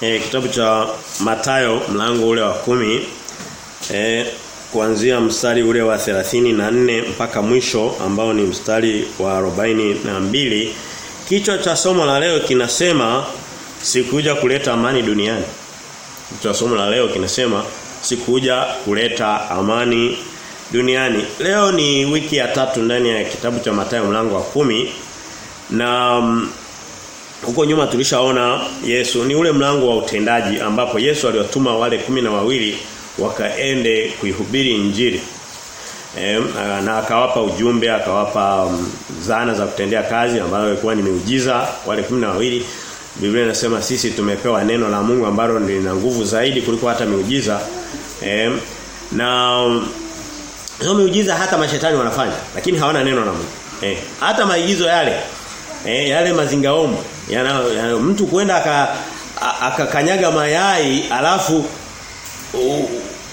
e, kitabu cha Matayo mlango ule wa kumi. E, kuanzia mstari ule wa 34 mpaka mwisho ambao ni mstari wa 42 kichwa cha somo la leo kinasema sikuja kuleta amani duniani. Kichwa somo la leo kinasema sikuja kuleta amani duniani. Leo ni wiki ya tatu ndani ya kitabu cha matayo mlango wa kumi. Na um, huko nyuma tulishaona Yesu ni ule mlango wa utendaji ambapo Yesu aliwatuma wale kumi na wawili wakaende kuihubiri injili. E, na akawapa ujumbe, akawapa um, zana za kutendea kazi ambayo ilikuwa ni miujiza wale kumi na wawili. Biblia inasema sisi tumepewa neno la Mungu ambalo lina nguvu zaidi kuliko hata miujiza. E, na um, miujiza hata mashetani wanafanya lakini hawana neno la Mungu. E, hata maigizo yale eh, yale mazingaomo yana, yana mtu kwenda akakanyaga mayai alafu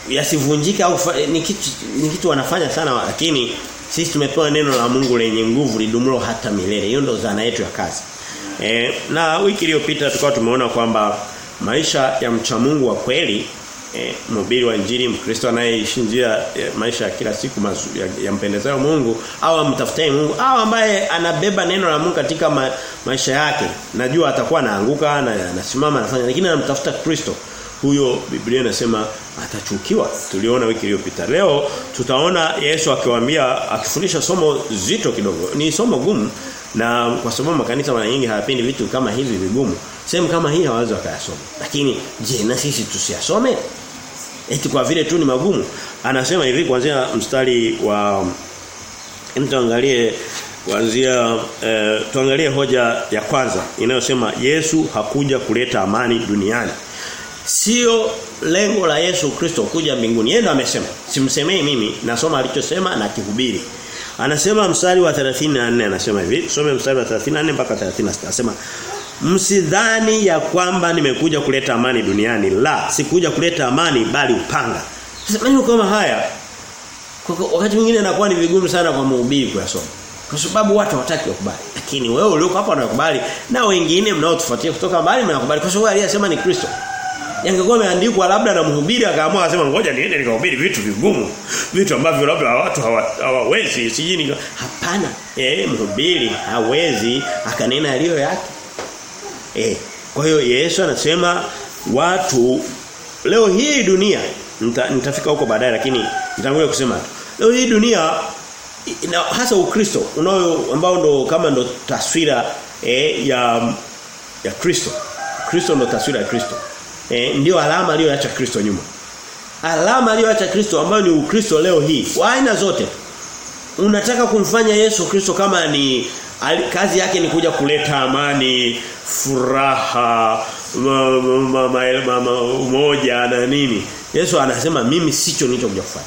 yasivunjike au ni kitu ni kitu wanafanya sana lakini sisi tumepewa neno la Mungu lenye nguvu lidumulo hata milele. Hiyo ndio zana yetu ya kazi. E, na wiki iliyopita tukawa tumeona kwamba maisha ya mcha Mungu wa kweli eh, mhubiri wa injili mkristo anayeishi njia ya maisha ya kila siku mazu, ya, Mungu au amtafutaye Mungu au ambaye anabeba neno la Mungu katika ma, maisha yake najua atakuwa anaanguka na anasimama anafanya lakini anamtafuta Kristo. Huyo Biblia inasema atachukiwa. Tuliona wiki iliyopita. Leo tutaona Yesu akiwaambia akifundisha somo zito kidogo. Ni somo gumu na kwa sababu makanisa mara nyingi hayapendi vitu kama hivi vigumu sehemu kama hii hawawezi wakayasoma. Lakini je na sisi tusiyasome eti kwa vile tu ni magumu anasema hivi kuanzia mstari wa tuangalie kuanzia eh, tuangalie hoja ya kwanza inayosema Yesu hakuja kuleta amani duniani. Sio lengo la Yesu Kristo kuja mbinguni. Yeye ndo amesema. Simsemei mimi nasoma alichosema na kihubiri anasema mstari wa 34 anasema hivi. Some mstari wa 34 mpaka 36 anasema Msidhani ya kwamba nimekuja kuleta amani duniani. La, sikuja kuleta amani bali upanga. Sasa maneno kama haya wakati mwingine inakuwa ni vigumu sana kwa mhubiri kuyasoma. Kwa sababu watu hawataki kukubali. Lakini wewe ulioko hapa unakubali na wengine mnaotufuatia kutoka mbali mnakubali kwa sababu aliyesema ni Kristo. Yangekuwa imeandikwa labda na mhubiri akaamua akasema ngoja niende nikahubiri vitu vigumu. Vitu ambavyo labda watu hawawezi sijini. Hapana. Eh mhubiri hawezi akanena yaliyo yake. Eh, kwa hiyo Yesu anasema watu leo hii dunia nita, nitafika huko baadaye lakini nitangulia kusema tu. Leo hii dunia na hasa Ukristo unao ambao ndo kama ndo taswira eh, ya ya Kristo. Kristo ndo taswira ya Kristo. Eh, ndio alama aliyoacha Kristo nyuma. Alama aliyoacha Kristo ambayo ni Ukristo leo hii. Wa aina zote. Unataka kumfanya Yesu Kristo kama ni kazi yake ni kuja kuleta amani, furaha, ma, ma, ma, ma, umoja na nini. Yesu anasema mimi sicho nilichokuja kufanya.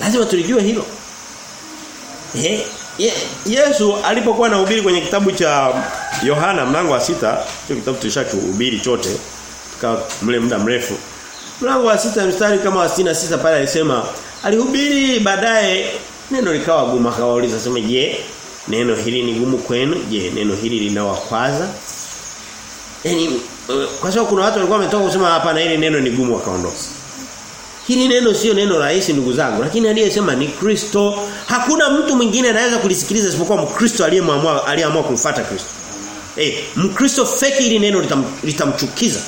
Lazima tulijue hilo. Eh, ye, Yesu alipokuwa anahubiri kwenye kitabu cha Yohana mlango wa sita hicho kitabu tulishakuhubiri chote tukawa mle muda mrefu. Mlango wa sita mstari kama wa sita pale alisema alihubiri baadaye neno likawa gumu akawauliza sema je neno hili ni gumu kwenu? Je neno hili linawakwaza? Yani kwa sababu kuna watu walikuwa wametoka kusema hapa na hili neno ni gumu wakaondoka. Hili neno sio neno rahisi ndugu zangu lakini aliyesema ni Kristo. Hakuna mtu mwingine anaweza kulisikiliza isipokuwa Mkristo aliyemwamua aliyeamua kumfuata Kristo. Eh Mkristo feki hili neno litam, litamchukiza.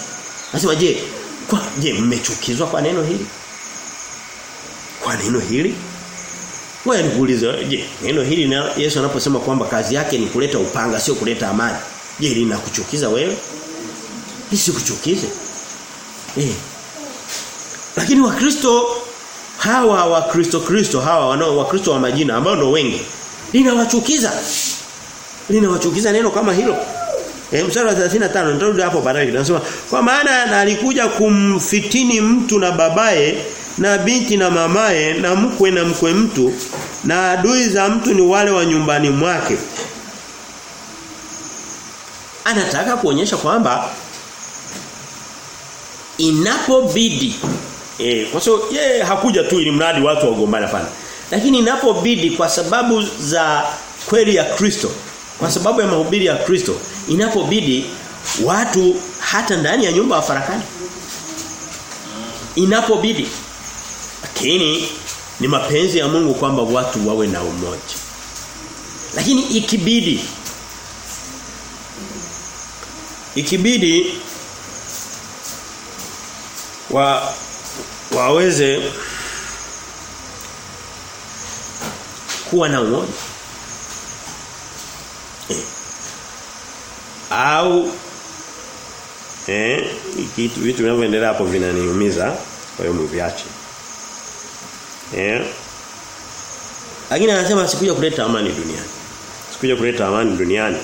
Nasema je kwa je mmechukizwa kwa neno hili? Kwa neno hili wewe nikuulize je neno hili na Yesu anaposema kwamba kazi yake ni kuleta upanga sio kuleta amani. Je linakuchukiza wewe? Lisikuchukize eh. Lakini wakristo hawa wakristo kristo hawa wanao wakristo wa majina ambao ndio wengi linawachukiza. Linawachukiza neno kama hilo. Eh mstari wa 35 nitarudi hapo baadaye Nasema kwa maana alikuja kumfitini mtu na babaye na binti na mamae na mkwe na mkwe mtu na adui za mtu ni wale wa nyumbani mwake. Anataka kuonyesha kwamba inapobidi eh kwa sababu so, yeye hakuja tu ili mradi watu wagombane hapana. Lakini inapobidi kwa sababu za kweli ya Kristo, kwa sababu ya mahubiri ya Kristo, inapobidi watu hata ndani ya nyumba wafarakani. Inapobidi. Lakini ni mapenzi ya Mungu kwamba watu wawe na umoja. Lakini ikibidi ikibidi wa waweze kuwa na umoja eh. au eh vitu vinavyoendelea hapo vinaniumiza kwa hiyo mviache eh lakini anasema sikuja kuleta amani duniani. Sikuja kuleta amani duniani.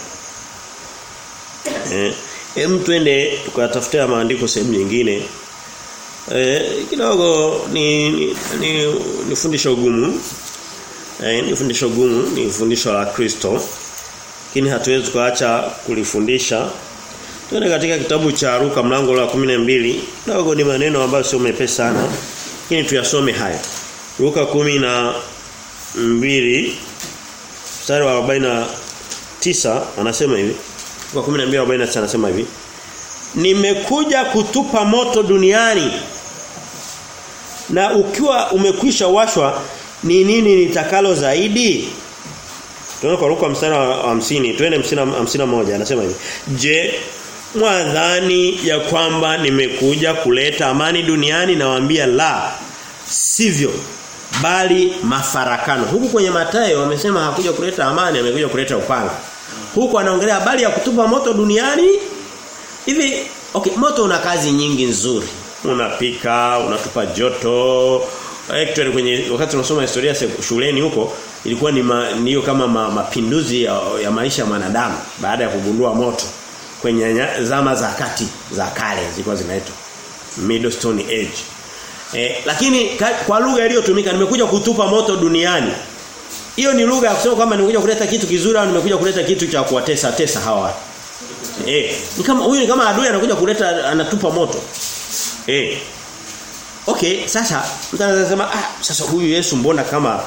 Eh hem twende tukatafutia maandiko sehemu nyingine. Eh kidogo ni ni, ni, ni fundisho gumu. Eh ni fundisho gumu ni fundisho la Kristo. Lakini hatuwezi kuacha kulifundisha. Twende katika kitabu cha Ruka mlango wa 12 kidogo ni maneno ambayo sio mepesi sana. Lakini tuyasome haya Luka 10 na mbili mstari wa 49 anasema hivi. Luka 12:49 anasema hivi. Nimekuja kutupa moto duniani na ukiwa umekwisha washwa ni nini nitakalo zaidi? Tunaona kwa Luka mstari wa 50 twende mstari wa moja anasema hivi. Je mwadhani ya kwamba nimekuja kuleta amani duniani nawaambia la sivyo bali mafarakano. Huku kwenye Mathayo wamesema hakuja kuleta amani amekuja kuleta upanga. Huku anaongelea habari ya kutupa moto duniani. Hivi okay moto una kazi nyingi nzuri. Unapika unatupa joto. Actually kwenye wakati tunasoma historia shuleni huko ilikuwa ni niyo kama ma, mapinduzi ya, ya maisha ya mwanadamu baada ya kugundua moto kwenye zama za kati za kale zilikuwa zinaitwa middle stone age eh, lakini kwa lugha iliyotumika nimekuja kutupa moto duniani. Hiyo ni lugha ya kusema kwamba nimekuja kuleta kitu kizuri au nimekuja kuleta kitu cha kuwatesa tesa hawa. Eh ni kama huyu ni kama adui anakuja kuleta anatupa moto. Eh. Okay sasa mtu ah sasa huyu Yesu mbona kama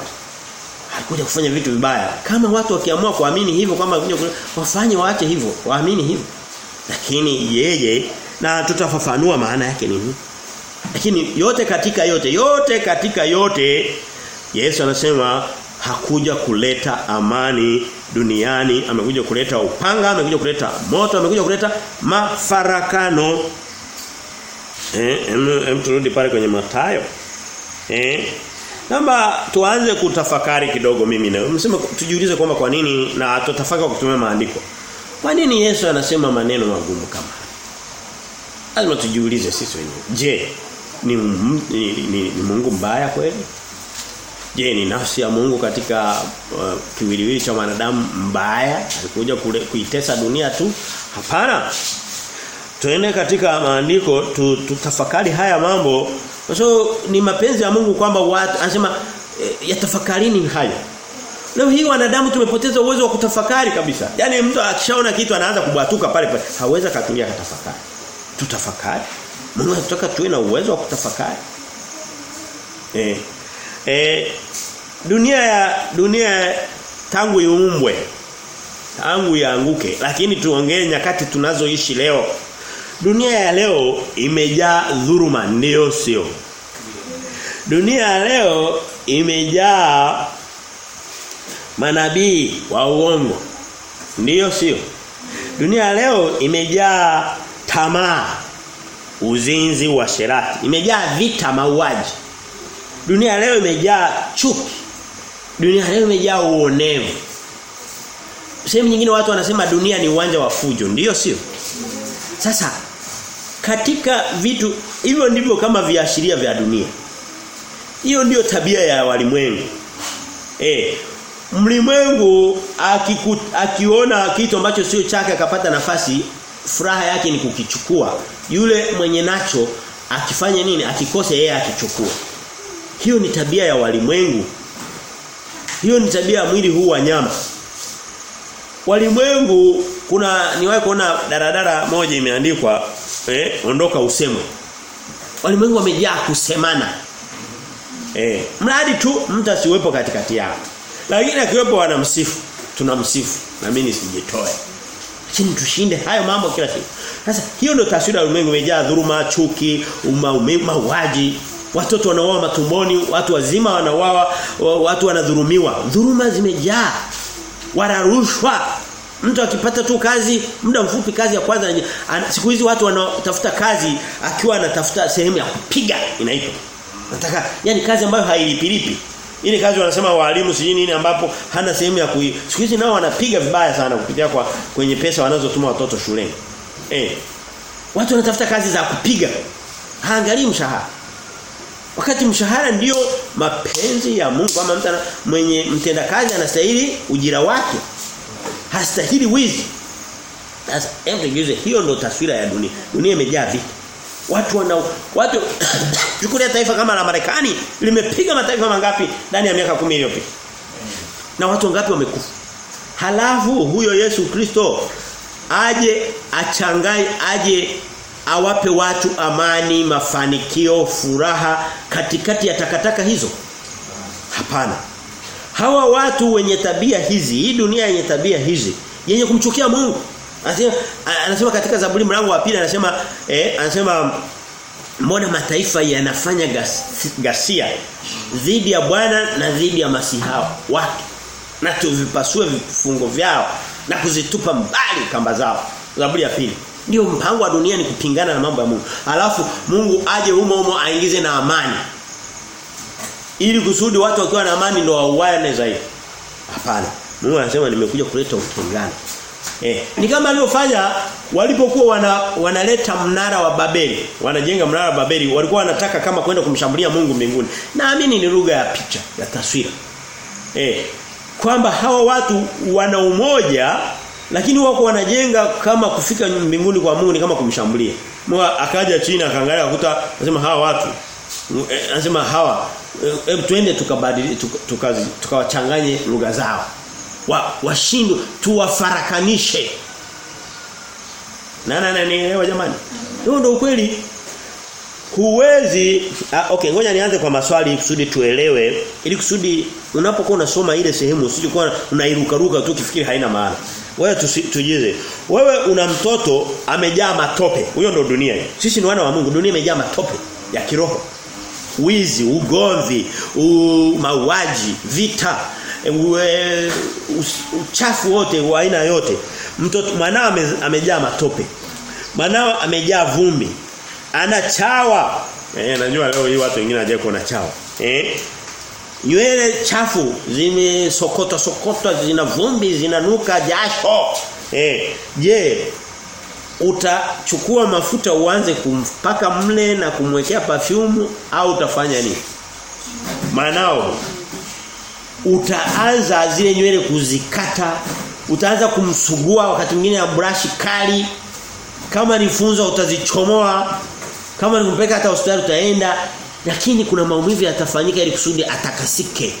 alikuja kufanya vitu vibaya? Kama watu wakiamua kuamini hivyo kwamba wafanye waache hivyo waamini hivyo. Lakini yeye na tutafafanua maana yake nini lakini yote katika yote yote katika yote Yesu anasema hakuja kuleta amani duniani amekuja kuleta upanga amekuja kuleta moto amekuja kuleta mafarakano eh em turudi pale kwenye Mathayo eh Namba tuanze kutafakari kidogo mimi na msema tujiulize kwamba kwa nini na tutafaka kutumia maandiko. Kwa nini Yesu anasema maneno magumu kama? Lazima tujiulize sisi wenyewe. Je, ni, ni, ni, ni Mungu mbaya kweli? Je, ni nafsi ya Mungu katika uh, kiwiliwili cha wanadamu mbaya? Alikuja kuitesa dunia tu? Hapana. Tuende katika maandiko tutafakari tu, haya mambo Kwa so ni mapenzi ya Mungu kwamba watu anasema e, yatafakarini haya. Leo hii wanadamu tumepoteza uwezo wa kutafakari kabisa. Yaani mtu akishaona kitu anaanza kubwatuka pale pale. Hawezi katulia katafakari. Tutafakari. Mungu anataka tuwe na uwezo wa kutafakari. Eh. Eh dunia ya dunia tangu iumbwe tangu yaanguke lakini tuongee nyakati tunazoishi leo Dunia ya leo imejaa dhuruma ndio sio. Dunia ya leo imejaa manabii wa uongo. Ndiyo sio. Dunia ya leo imejaa tamaa, uzinzi, wa sherati Imejaa vita, mauaji. Dunia leo imejaa chuki. Dunia leo imejaa uonevu. Sehemu nyingine watu wanasema dunia ni uwanja wa fujo. Ndiyo sio? Sasa katika vitu hivyo ndivyo kama viashiria vya dunia. Hiyo ndiyo tabia ya walimwengu. Eh, mlimwengu akiona kitu ambacho sio chake akapata nafasi, furaha yake ni kukichukua. Yule mwenye nacho akifanya nini? akikosa yeye akichukua. Hiyo ni tabia ya walimwengu. Hiyo ni tabia ya mwili huu wa nyama. Walimwengu kuna niwahi kuona daradara moja imeandikwa eh ondoka usemwe. Walimwengu wamejaa kusemana. Eh, mradi tu mtu asiwepo katikati yao. Lakini akiwepo wanamsifu, tunamsifu na mimi nisijitoe. Lakini tushinde hayo mambo kila siku. Sasa hiyo ndio taswira ya ulimwengu imejaa dhuluma, chuki, mauaji. Watoto wanauawa matumboni, watu wazima wanauawa, watu wanadhulumiwa. Dhuluma zimejaa. Wararushwa. Mtu akipata tu kazi, muda mfupi kazi ya kwanza siku hizi watu wanatafuta kazi akiwa anatafuta sehemu ya kupiga inaitwa. Nataka yani kazi ambayo hailipilipi. Ile kazi wanasema walimu sijui nini ambapo hana sehemu ya kui. Siku hizi nao wanapiga vibaya sana kupitia kwa kwenye pesa wanazotuma watoto shuleni. Eh. Watu wanatafuta kazi za kupiga. Haangalii mshahara. Wakati mshahara ndiyo mapenzi ya Mungu ama mtu mwenye mtendakazi anastahili ujira wake. Hastahili wizi. Sasa hiyo ndio taswira ya dunia. Dunia imejaa vita. Watu wana watu chukulia taifa kama la Marekani limepiga mataifa mangapi ndani ya miaka 10 iliyopita. Na watu wangapi wamekufa. Halafu huyo Yesu Kristo aje achangai aje awape watu amani, mafanikio, furaha katikati ya takataka hizo? Hapana. Hawa watu wenye tabia hizi, hii dunia yenye tabia hizi, yenye kumchukia Mungu. Anasema anasema katika Zaburi mlango wa pili anasema eh anasema mbona mataifa yanafanya gas, gasia dhidi ya Bwana na dhidi ya masihao wake na tuvipasue vifungo vyao na kuzitupa mbali kamba zao. Zaburi ya pili. Ndio mpango wa dunia ni kupingana na mambo ya Mungu. Alafu Mungu aje humo humo aingize na amani. Ili kusudi watu wakiwa na amani ndio wauane zaidi. Hapana. Mungu anasema nimekuja kuleta utengano. Eh, ni kama alivyofanya walipokuwa wana, wanaleta mnara wa Babeli. Wanajenga mnara wa Babeli, walikuwa wanataka kama kwenda kumshambulia Mungu mbinguni. Naamini ni lugha ya picha, ya taswira. Eh, kwamba hawa watu wana umoja lakini wako wanajenga kama kufika mbinguni kwa Mungu ni kama kumshambulia. Mungu akaja chini akaangalia akuta anasema hawa watu anasema hawa hebu twende tukabadili tukawachanganye tuka, tuka lugha zao. Wa washindwe tuwafarakanishe. Na na nielewa jamani. Hiyo ndio ukweli. Huwezi ah, okay ngoja nianze kwa maswali kusudi tuelewe ili kusudi unapokuwa unasoma ile sehemu usijikuwa unairuka ruka tu kifikiri haina maana. Wewe tujize. Wewe una mtoto amejaa matope. Huyo ndo dunia hii. Sisi ni wana wa Mungu. Dunia imejaa matope ya kiroho. Wizi, ugomvi, mauaji, vita, uchafu wote wa aina yote. Mtoto mwanao ame, amejaa matope. Mwanao amejaa vumbi. Ana chawa. Eh najua leo hii watu wengine hawaje kuona chawa. Eh? Nywele chafu zimesokotwa sokotwa zina vumbi zinanuka jasho. Eh, je, utachukua mafuta uanze kumpaka mle na kumwekea perfume au utafanya nini? Manao utaanza zile nywele kuzikata, utaanza kumsugua wakati mwingine na brush kali. Kama ni funzo utazichomoa. Kama ni kumpeka hata hospitali utaenda lakini kuna maumivu yatafanyika ili kusudi atakasike.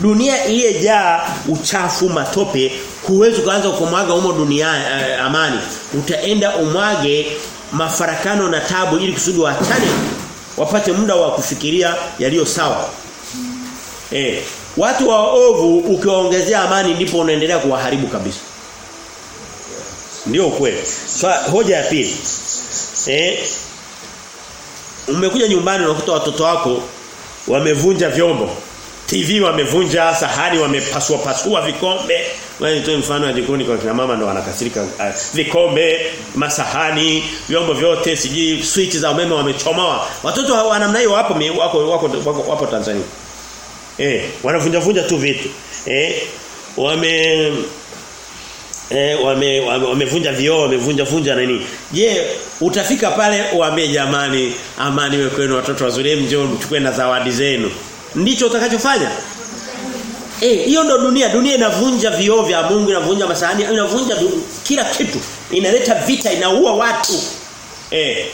Dunia iliyejaa uchafu matope huwezi kuanza kumwaga humo dunia eh, amani. Utaenda umwage mafarakano na tabu ili kusudi waachane wapate muda wa kufikiria yaliyo sawa. Eh, watu waovu ukiwaongezea amani ndipo unaendelea kuwaharibu kabisa. Ndio kweli. So, hoja ya pili. Eh, umekuja nyumbani unakuta watoto wako wamevunja vyombo. TV wamevunja, sahani wamepasua pasua vikombe. Wewe nitoe mfano wa jikoni kwa kina mama ndo wanakasirika. Uh, vikombe, masahani, vyombo vyote, siji switch za umeme wamechomoa. Watoto wa namna hiyo wapo wako wako wapo Tanzania. Eh, wanavunja vunja tu vitu. Eh, wame eh wame wamevunja wame vioo wamevunja vunja nini. Je utafika pale uambie jamani amani wewe kwenu watoto wazuri njoo mchukue na zawadi zenu. Ndicho utakachofanya. Eh hiyo ndo dunia. Dunia inavunja vioo vya Mungu inavunja masahani inavunja kila kitu. Inaleta vita inaua watu. Eh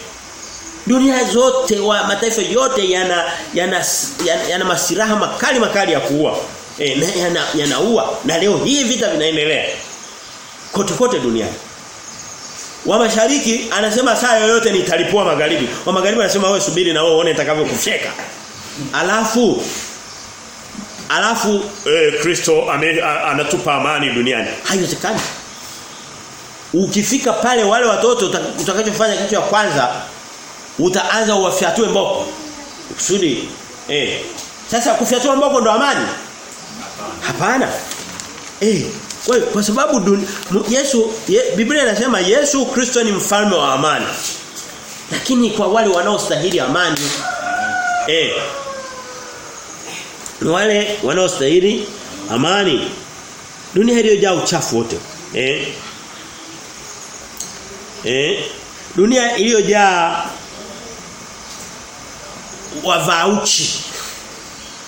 dunia zote wa mataifa yote yana yana yana, yana masiraha makali makali ya kuua eh yana yanaua na leo hii vita vinaendelea kote kote duniani. Wa mashariki anasema saa yoyote nitalipua magharibi. Wa magharibi anasema wewe subiri na wewe uone nitakavyokufyeka. Alafu alafu eh Kristo anatupa amani duniani. Haiwezekani. ukifika pale wale watoto utakachofanya kitu ya kwanza utaanza uwafyatue mboko. Kusudi eh sasa kufyatua mboko ndo amani? Hapana. Eh kwa, kwa sababu dun, Yesu ye, Biblia inasema Yesu Kristo ni mfalme wa amani. Lakini kwa wale wanaostahili amani eh wale wanaostahili amani dunia iliyojaa uchafu wote eh eh dunia iliyojaa wavauchi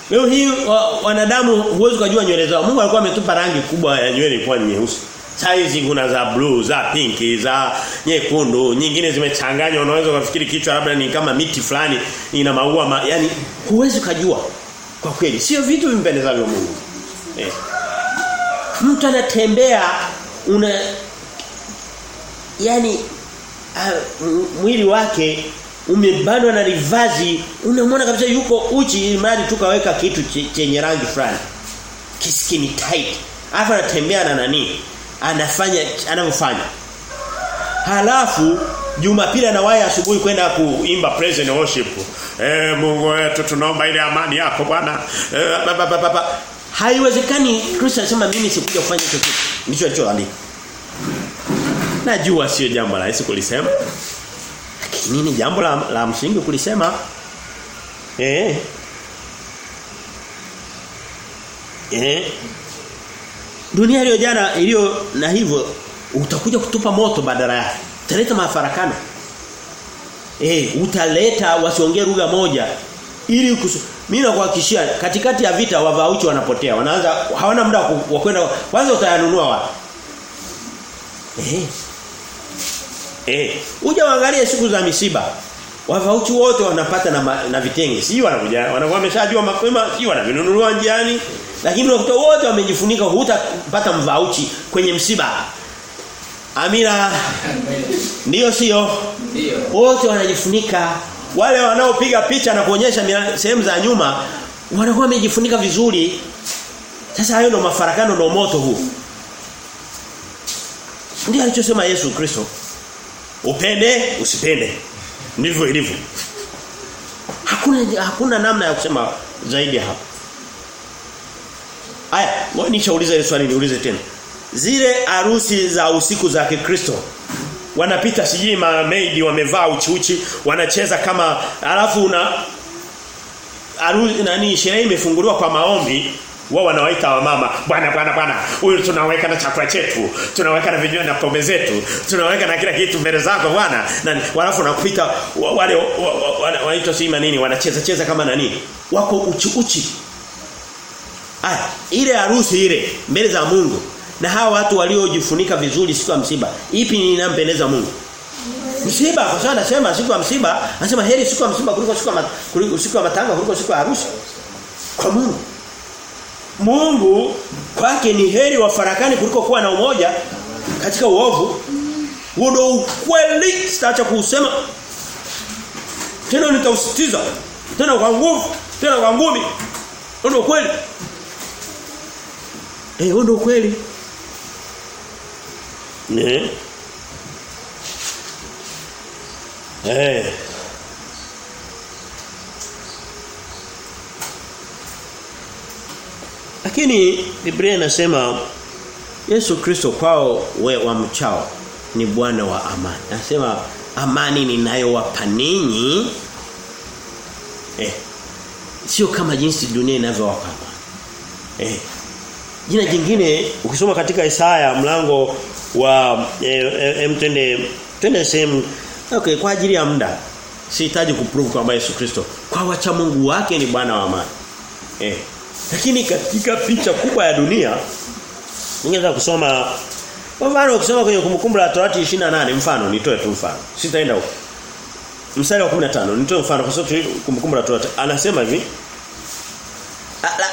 leo hii wa, wanadamu huwezi kujua nywele zao. Mungu alikuwa ametupa rangi kubwa ya nywele ilikuwa nyeusi. Saizi kuna za blue, za pinki, za nyekundu, nyingine zimechanganywa. Unaweza kufikiri kichwa labda ni kama miti fulani ina maua ma, yani huwezi kujua kwa kweli. Sio vitu vimpendezavyo Mungu. Eh. Mtu anatembea una yani uh, mwili wake umebanwa na rivazi unamwona kabisa yuko uchi imani tu kaweka kitu chenye rangi fulani kiskini tight alafu anatembea na nani anafanya anavyofanya halafu Jumapili anawahi asubuhi kwenda kuimba praise and worship. Eh Mungu wetu tunaomba ile amani yako Bwana. Eh, Haiwezekani Kristo anasema mimi sikuja kufanya hicho kitu. Alichoandika. Najua sio jambo rahisi kulisema. Lakini ni jambo la, la msingi kulisema. Eh. Eh. Dunia iliyojana iliyo na hivyo utakuja kutupa moto badala yake. Utaleta mafarakano. Eh, utaleta wasiongee lugha moja ili mimi nakuhakikishia katikati ya vita wavauchi wanapotea. Wanaanza hawana muda wa kwenda kwanza utayanunua wapi? Eh. Eh, uja waangalie siku za misiba. Wavauchi wote wanapata na, na vitenge. Si wanakuja wanakuwa wameshajua mapema, si wanavinunua njiani. Lakini unakuta wote wamejifunika hutapata mvauchi kwenye msiba. Amina. Ndio sio? Ndio. Wote wanajifunika. Wale wanaopiga picha na kuonyesha sehemu za nyuma wanakuwa wamejifunika vizuri. Sasa hayo ndo mafarakano ndo moto huu. Ndio alichosema Yesu Kristo. Upende, usipende. Ndivyo ilivyo. Hakuna hakuna namna ya kusema zaidi hapa. Aya, nishauliza ile swali niulize tena. Zile harusi za usiku za Kikristo wanapita sijui maid wamevaa uchiuchi wanacheza kama alafu una harusi nani sherehe imefunguliwa kwa maombi wao wanawaita wamama bwana bwana bwana huyu tunaweka na chakula chetu tunaweka na vinywaji na pombe zetu tunaweka na kila kitu mbele zako bwana. Na walafu nakupita wale wanaitwa sima nini wanacheza cheza kama nani? Wako uchi uchi. Aya ile harusi ile mbele za Mungu. Na hawa watu waliojifunika vizuri siku ya msiba ipi inampendeza Mungu? Msiba kwa sababu anasema siku ya msiba anasema heri siku ya msiba kuliko siku ya kuliko siku ya matanga kuliko siku ya harusi. Kwa Mungu Mungu kwake ni heri wafarakani kuliko kuwa na umoja katika uovu. Huo ndio ukweli sitaacha kusema tena nitausitiza tena kwa nguvu tena kwa ngumi. Huo ndio ukweli. Eh huo ndio ukweli. Ne? Eh. Lakini Biblia inasema Yesu Kristo kwao we wa mchao ni Bwana wa amani. Anasema amani ninayowapa ninyi eh sio kama jinsi dunia inavyowapa. Eh Jina jingine ukisoma katika Isaya mlango wa eh, mtende tende sehemu okay kwa ajili ya muda sihitaji kuprove kwamba Yesu Kristo kwa wacha Mungu wake ni Bwana wa amani. Eh. Lakini katika picha kubwa ya dunia ningeweza kusoma kwa mfano ukisoma kwenye kumbukumbu la Torati 28 mfano nitoe tu mfano. Sitaenda huko. Mstari wa 15 nitoe mfano kwa sababu kumbukumbu la Torati anasema hivi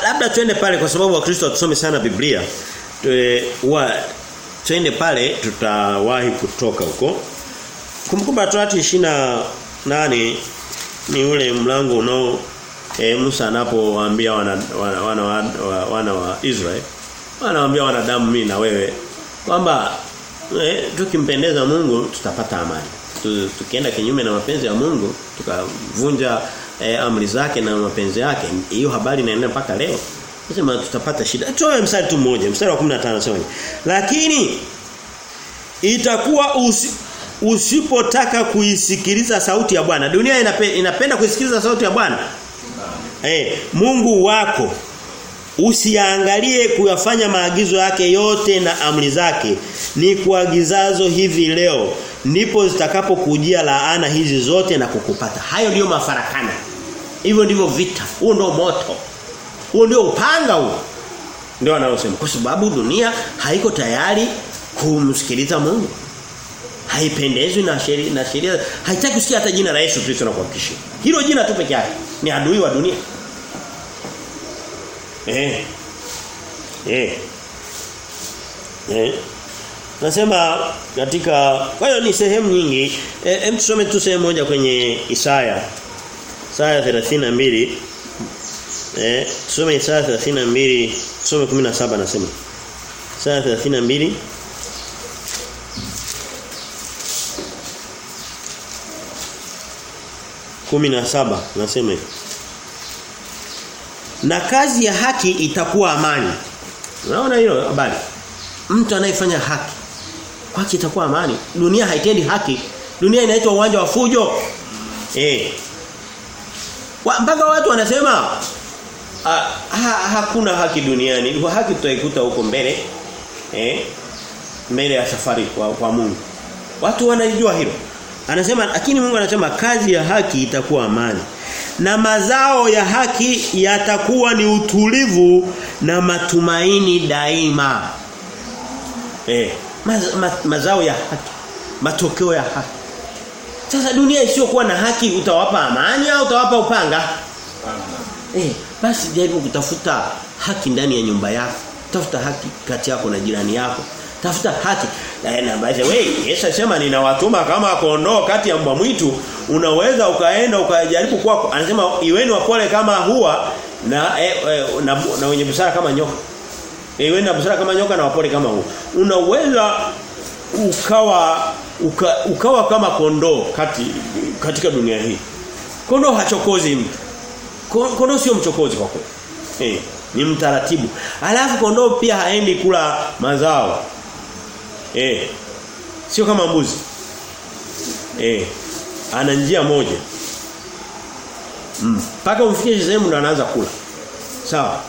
labda twende pale kwa sababu wakristo atusome sana Biblia. Tue, Wa twende pale tutawahi kutoka huko. Kumbukumbu la Torati 28 ni ule mlango unao e, Musa anapowaambia wana wana, wana, wana, wana wa Israel anawaambia wanadamu mimi na wewe kwamba e, tukimpendeza Mungu tutapata amani. Tukienda kinyume na mapenzi ya Mungu, tukavunja e, amri zake na mapenzi yake, hiyo habari inaendelea mpaka leo. Nasema tutapata shida. Toe mstari tu mmoja, mstari wa 15 anasema. Lakini itakuwa usi, usipotaka kuisikiliza sauti ya Bwana. Dunia inape, inapenda kuisikiliza sauti ya Bwana. Eh, Mungu wako usiangalie kuyafanya maagizo yake yote na amri zake. Ni kuagizazo hivi leo ndipo zitakapokujia laana hizi zote na kukupata. Hayo ndiyo mafarakana hivyo ndivyo vita. Huo ndio moto. Huo ndio upanga huo. Ndio anaosema kwa sababu dunia haiko tayari kumsikiliza Mungu. Haipendezwi na sheria na sheria. Haitaki kusikia hata jina la Yesu Kristo na kuhakikishia. Hilo jina tu peke yake. Ni adui wa dunia Eh. Eh. Eh. Nasema katika kwa hiyo ni sehemu nyingi. Eh, hem tusome tu sehemu moja kwenye Isaya. Isaya 32. Eh, tusome Isaya 32, tusome 17 nasema. Isaya 32 17 nasema hivi na kazi ya haki itakuwa amani. Unaona hilo habari? Mtu anayefanya haki kwake itakuwa amani. Dunia haitendi haki. Dunia inaitwa uwanja wa fujo. Eh. Wa, mpaka watu wanasema ha, ha, hakuna haki duniani. Kwa Haki tutaikuta huko mbele. Eh? Mbele ya safari kwa, kwa Mungu. Watu wanajua hilo. Anasema lakini Mungu anasema kazi ya haki itakuwa amani na mazao ya haki yatakuwa ni utulivu na matumaini daima. Eh, maz, ma, mazao ya haki, matokeo ya haki. Sasa dunia isiyokuwa na haki utawapa amani au utawapa upanga? Eh, basi jaribu kutafuta haki ndani ya nyumba yako. Tafuta haki kati yako na jirani yako. Tafuta haki. Na by the way, Yesu alisema ninawatuma kama kondoo kati ya mbwa mwitu, unaweza ukaenda ukajaribu kwa anasema iweni wapole kama huwa na, eh, eh, na na wenye busara kama nyoka. Iweni na busara kama nyoka na wapole kama huwa. Unaweza ukawa uka, ukawa kama kondoo kati katika dunia hii. Kondoo hachokozi mtu. Kondoo sio mchokozi kwa kweli. Eh, ni mtaratibu. Alafu kondoo pia haendi kula mazao. Eh. Sio kama mbuzi. Eh. Ana njia moja. Mpaka Mm. ufikie sehemu ndo anaanza kula. Sawa.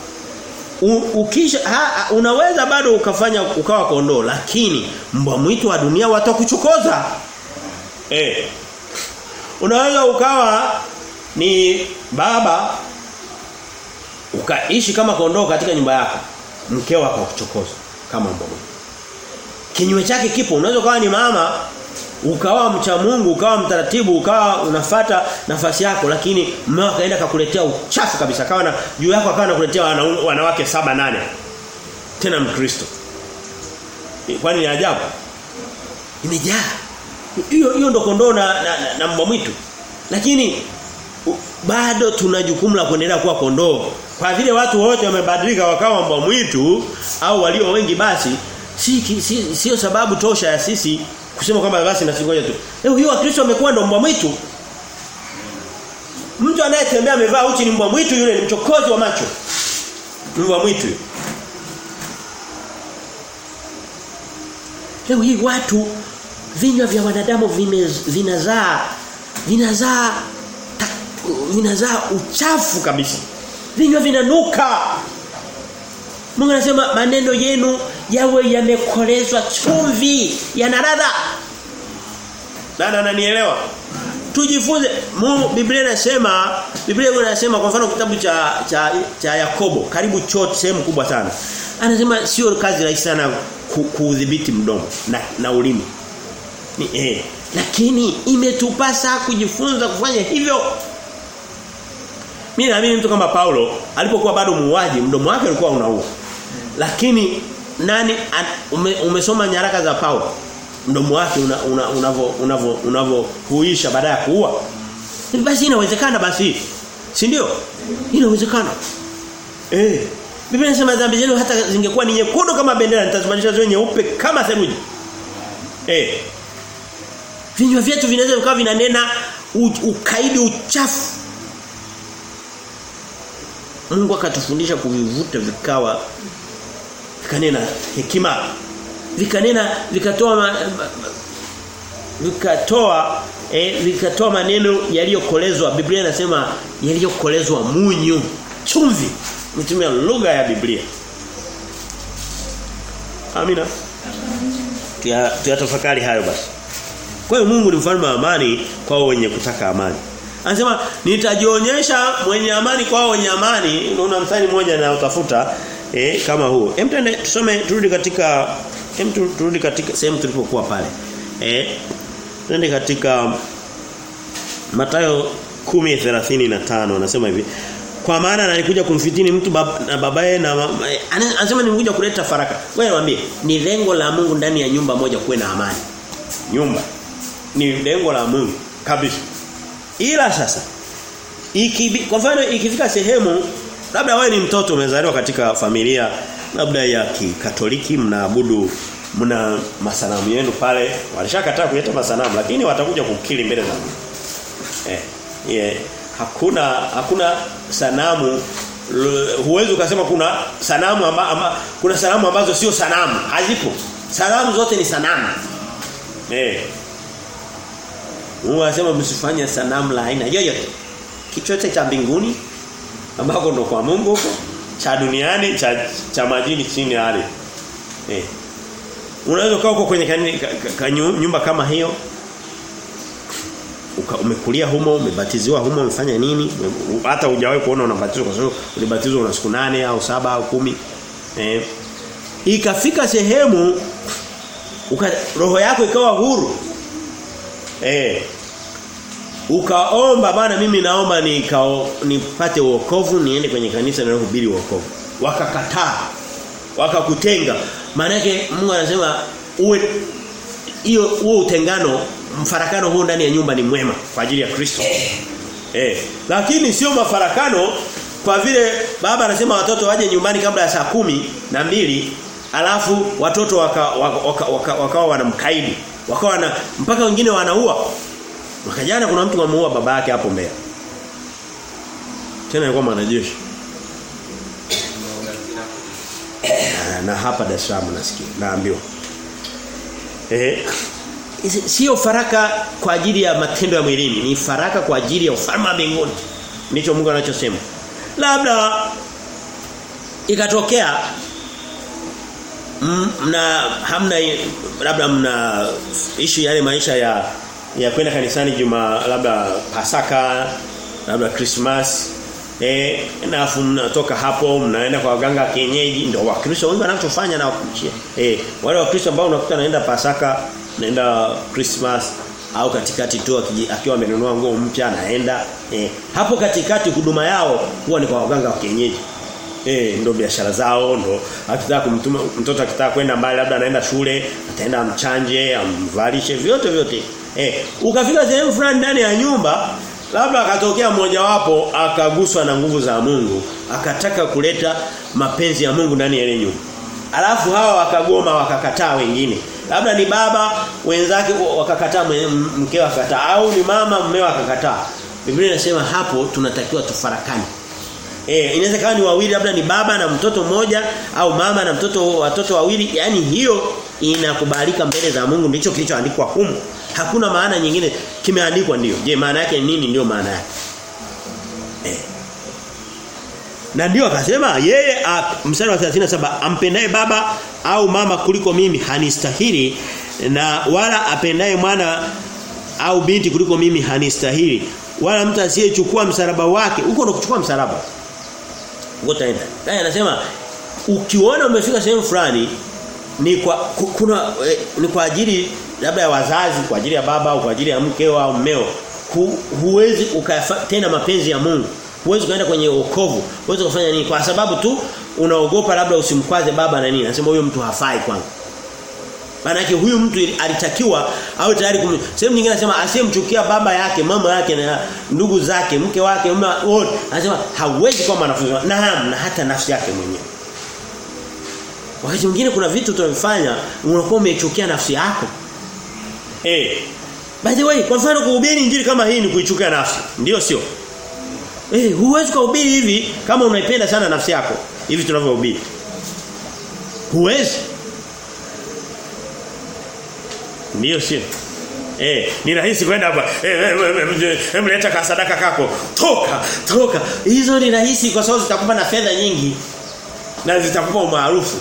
U, ukisha ha, unaweza bado ukafanya ukawa kondoo lakini mbwa mwitu wa dunia watakuchokoza. Eh. Unaweza ukawa ni baba ukaishi kama kondoo katika nyumba yako. Mkeo akakuchokoza kama mbwa mwitu. Kinyume chake kipo. Unaweza ukawa ni mama ukawa mcha Mungu ukawa mtaratibu ukawa unafata nafasi yako lakini mume akaenda akakuletea uchafu kabisa. Kawa na juu yako akawa anakuletea wanawake saba nane. Tena mkristo. Kwani ni ajabu? Imejaa. Hiyo hiyo ndo kondoo na, na, na, na mbwa mwitu. Lakini bado tuna jukumu la kuendelea kuwa kondoo. Kwa vile watu wote wamebadilika wakawa mbwa mwitu au walio wengi basi si sio si si, sababu tosha ya sisi kusema kwamba basi na singoja tu. Leo hiyo Wakristo amekuwa ndo mbwa mwitu. Mtu anayetembea amevaa uchi ni mbwa mwitu yule ni mchokozi wa macho. Mbwa mwitu. Leo hii watu vinywa vya wanadamu vinazaa vinazaa vinazaa uchafu kabisa. Vinywa vinanuka. Mungu anasema maneno yenu yawe yamekolezwa chumvi yana ladha. Nani ananielewa? Tujifunze Biblia inasema Biblia inasema kwa mfano kitabu cha cha, cha Yakobo karibu chote sehemu kubwa sana. Anasema sio kazi rahisi sana kuudhibiti mdomo na, na ulimi. Ni eh lakini imetupasa kujifunza kufanya hivyo. Mimi naamini mtu kama Paulo alipokuwa bado muuaji mdomo wake ulikuwa unaua. Lakini nani an, ume, umesoma nyaraka za Paulo mdomo wake unavyo una, unavo unavo huisha baada ya kuua basi inawezekana basi si ndio inawezekana eh Biblia inasema dhambi zenu hata zingekuwa ni nyekundu kama bendera nitazibadilisha ziwe nyeupe kama theluji Eh. Vinywa vyetu vinaweza vikawa vinanena ukaidi uchafu. Mungu akatufundisha kuvivuta vikawa vikanena hekima. Vikanena vikatoa vikatoa eh, vikatoa maneno yaliyokolezwa. Biblia inasema yaliyokolezwa munyu, chumvi. Mtumia lugha ya Biblia. Amina. Tuyatafakari hayo basi. Kwa hiyo Mungu ni mfalme wa amani kwa wenye kutaka amani. Anasema nitajionyesha mwenye amani kwa wenye amani. Unaona mstari mmoja na utafuta eh, kama huo. Hem tuende tusome turudi katika hem turudi katika sehemu tulipokuwa pale. Eh twende katika Mathayo 10:35 anasema hivi. Kwa maana nalikuja kumfitini mtu bab, na babaye na anasema nimekuja kuleta faraka. Wewe niambie, ni lengo la Mungu ndani ya nyumba moja kuwe na amani. Nyumba ni lengo la Mungu kabisa. Ila sasa iki kwa mfano ikifika sehemu labda wewe ni mtoto umezaliwa katika familia labda ya kikatoliki mnaabudu mna masanamu yenu pale. Walishakataa kuleta masanamu lakini watakuja kukili mbele za Mungu. Eh, yeah. hakuna hakuna sanamu huwezi ukasema kuna sanamu amba, amba, kuna sanamu ambazo sio sanamu. Hazipo. Sanamu zote ni sanamu. Eh. Mungu anasema msifanye sanamu la aina yoyote. Kichote cha mbinguni ambako ndo kwa Mungu huko cha duniani cha cha majini chini ya ardhi. Eh. Unaweza kaa huko kwenye kanini, ka, ka, nyumba kama hiyo Uka, umekulia humo umebatiziwa humo umefanya nini hata hujawahi kuona unabatizwa kwa sababu ulibatizwa una siku nane au saba au kumi. Eh. Ikafika sehemu uka, roho yako ikawa huru. Eh ukaomba bana mimi naomba nikao nipate wokovu niende kwenye kanisa na kuhubiri wokovu wakakataa wakakutenga maana yake Mungu anasema uwe hiyo huo utengano mfarakano huo ndani ya nyumba ni mwema kwa ajili ya Kristo. Eh, lakini sio mafarakano kwa vile baba anasema watoto waje nyumbani kabla ya saa kumi na mbili alafu watoto wakawa waka, waka, waka, waka wanamkaidi. Wakawa na mpaka wengine wanaua. Mwaka jana kuna mtu ameua baba yake hapo Mbeya. Tena alikuwa mwanajeshi. na hapa Dar es Salaam nasikia naambiwa. Eh sio faraka kwa ajili ya matendo ya mwilini, ni faraka kwa ajili ya ufalme wa mbinguni. Ndicho Mungu anachosema. Labda ikatokea mna hamna labda mna ishu yale maisha ya ya kwenda kanisani juma labda Pasaka labda Christmas eh na afu mnatoka hapo mnaenda kwa waganga kienyeji ndio wakristo wengi wanachofanya na wakuchia eh wale wakristo ambao unakuta naenda Pasaka naenda Christmas au katikati tu akiwa amenunua nguo mpya anaenda eh hapo katikati huduma yao huwa ni kwa waganga wa kienyeji. Eh ndio biashara zao ndo akitaka kumtuma mtoto akitaka kwenda mbali labda anaenda shule ataenda amchanje amvalishe vyote vyote eh ukafika sehemu fulani ndani ya nyumba labda akatokea mmoja wapo akaguswa na nguvu za Mungu akataka kuleta mapenzi ya Mungu ndani ya ile nyumba. Alafu hawa wakagoma wakakataa wengine. Labda ni baba wenzake wakakataa mke akakataa au ni mama mume akakataa Biblia inasema hapo tunatakiwa tufarakane. Eh inawezekana ni wawili labda ni baba na mtoto mmoja au mama na mtoto watoto wawili. Yani hiyo inakubalika mbele za Mungu ndicho kilichoandikwa humu hakuna maana nyingine kimeandikwa ndio. Je maana yake nini ndio maana yake? Eh. Na ndio akasema yeye mstari wa 37 ampendaye baba au mama kuliko mimi hanistahili na wala apendaye mwana au binti kuliko mimi hanistahili. Wala mtu asiyechukua msalaba wake huko ndo kuchukua msalaba. Huko naye anasema ukiona umefika sehemu fulani ni kwa kuna eh, ni kwa ajili labda ya wazazi kwa ajili ya baba au kwa ajili ya mkeo au mmeo hu, huwezi ukatenda mapenzi ya Mungu. Huwezi kaenda kwenye wokovu. Huwezi kufanya nini? Kwa sababu tu unaogopa labda usimkwaze baba na nini. Anasema huyo mtu hafai kwangu. Maana huyu mtu alitakiwa au tayari kum... sehemu nyingine anasema asiyemchukia baba yake mama yake na ndugu zake mke wake wote. Anasema hawezi kuwa mwanafunzi naam na hata nafsi yake mwenyewe. Wakati mwingine kuna vitu tunavifanya unakuwa umechukia nafsi yako Eh. By the way, kwa mfano kuhubiri injili kama hii ni kuichukia nafsi. Ndiyo sio? Eh, huwezi kuhubiri hivi kama unaipenda sana nafsi yako. Hivi tunavyohubiri. Huwezi. Ndiyo sio? Eh, ni rahisi kwenda hapa. Eh, mleta ka sadaka kako. Toka, toka. Hizo ni rahisi kwa sababu zitakupa na fedha nyingi. Na zitakupa umaarufu.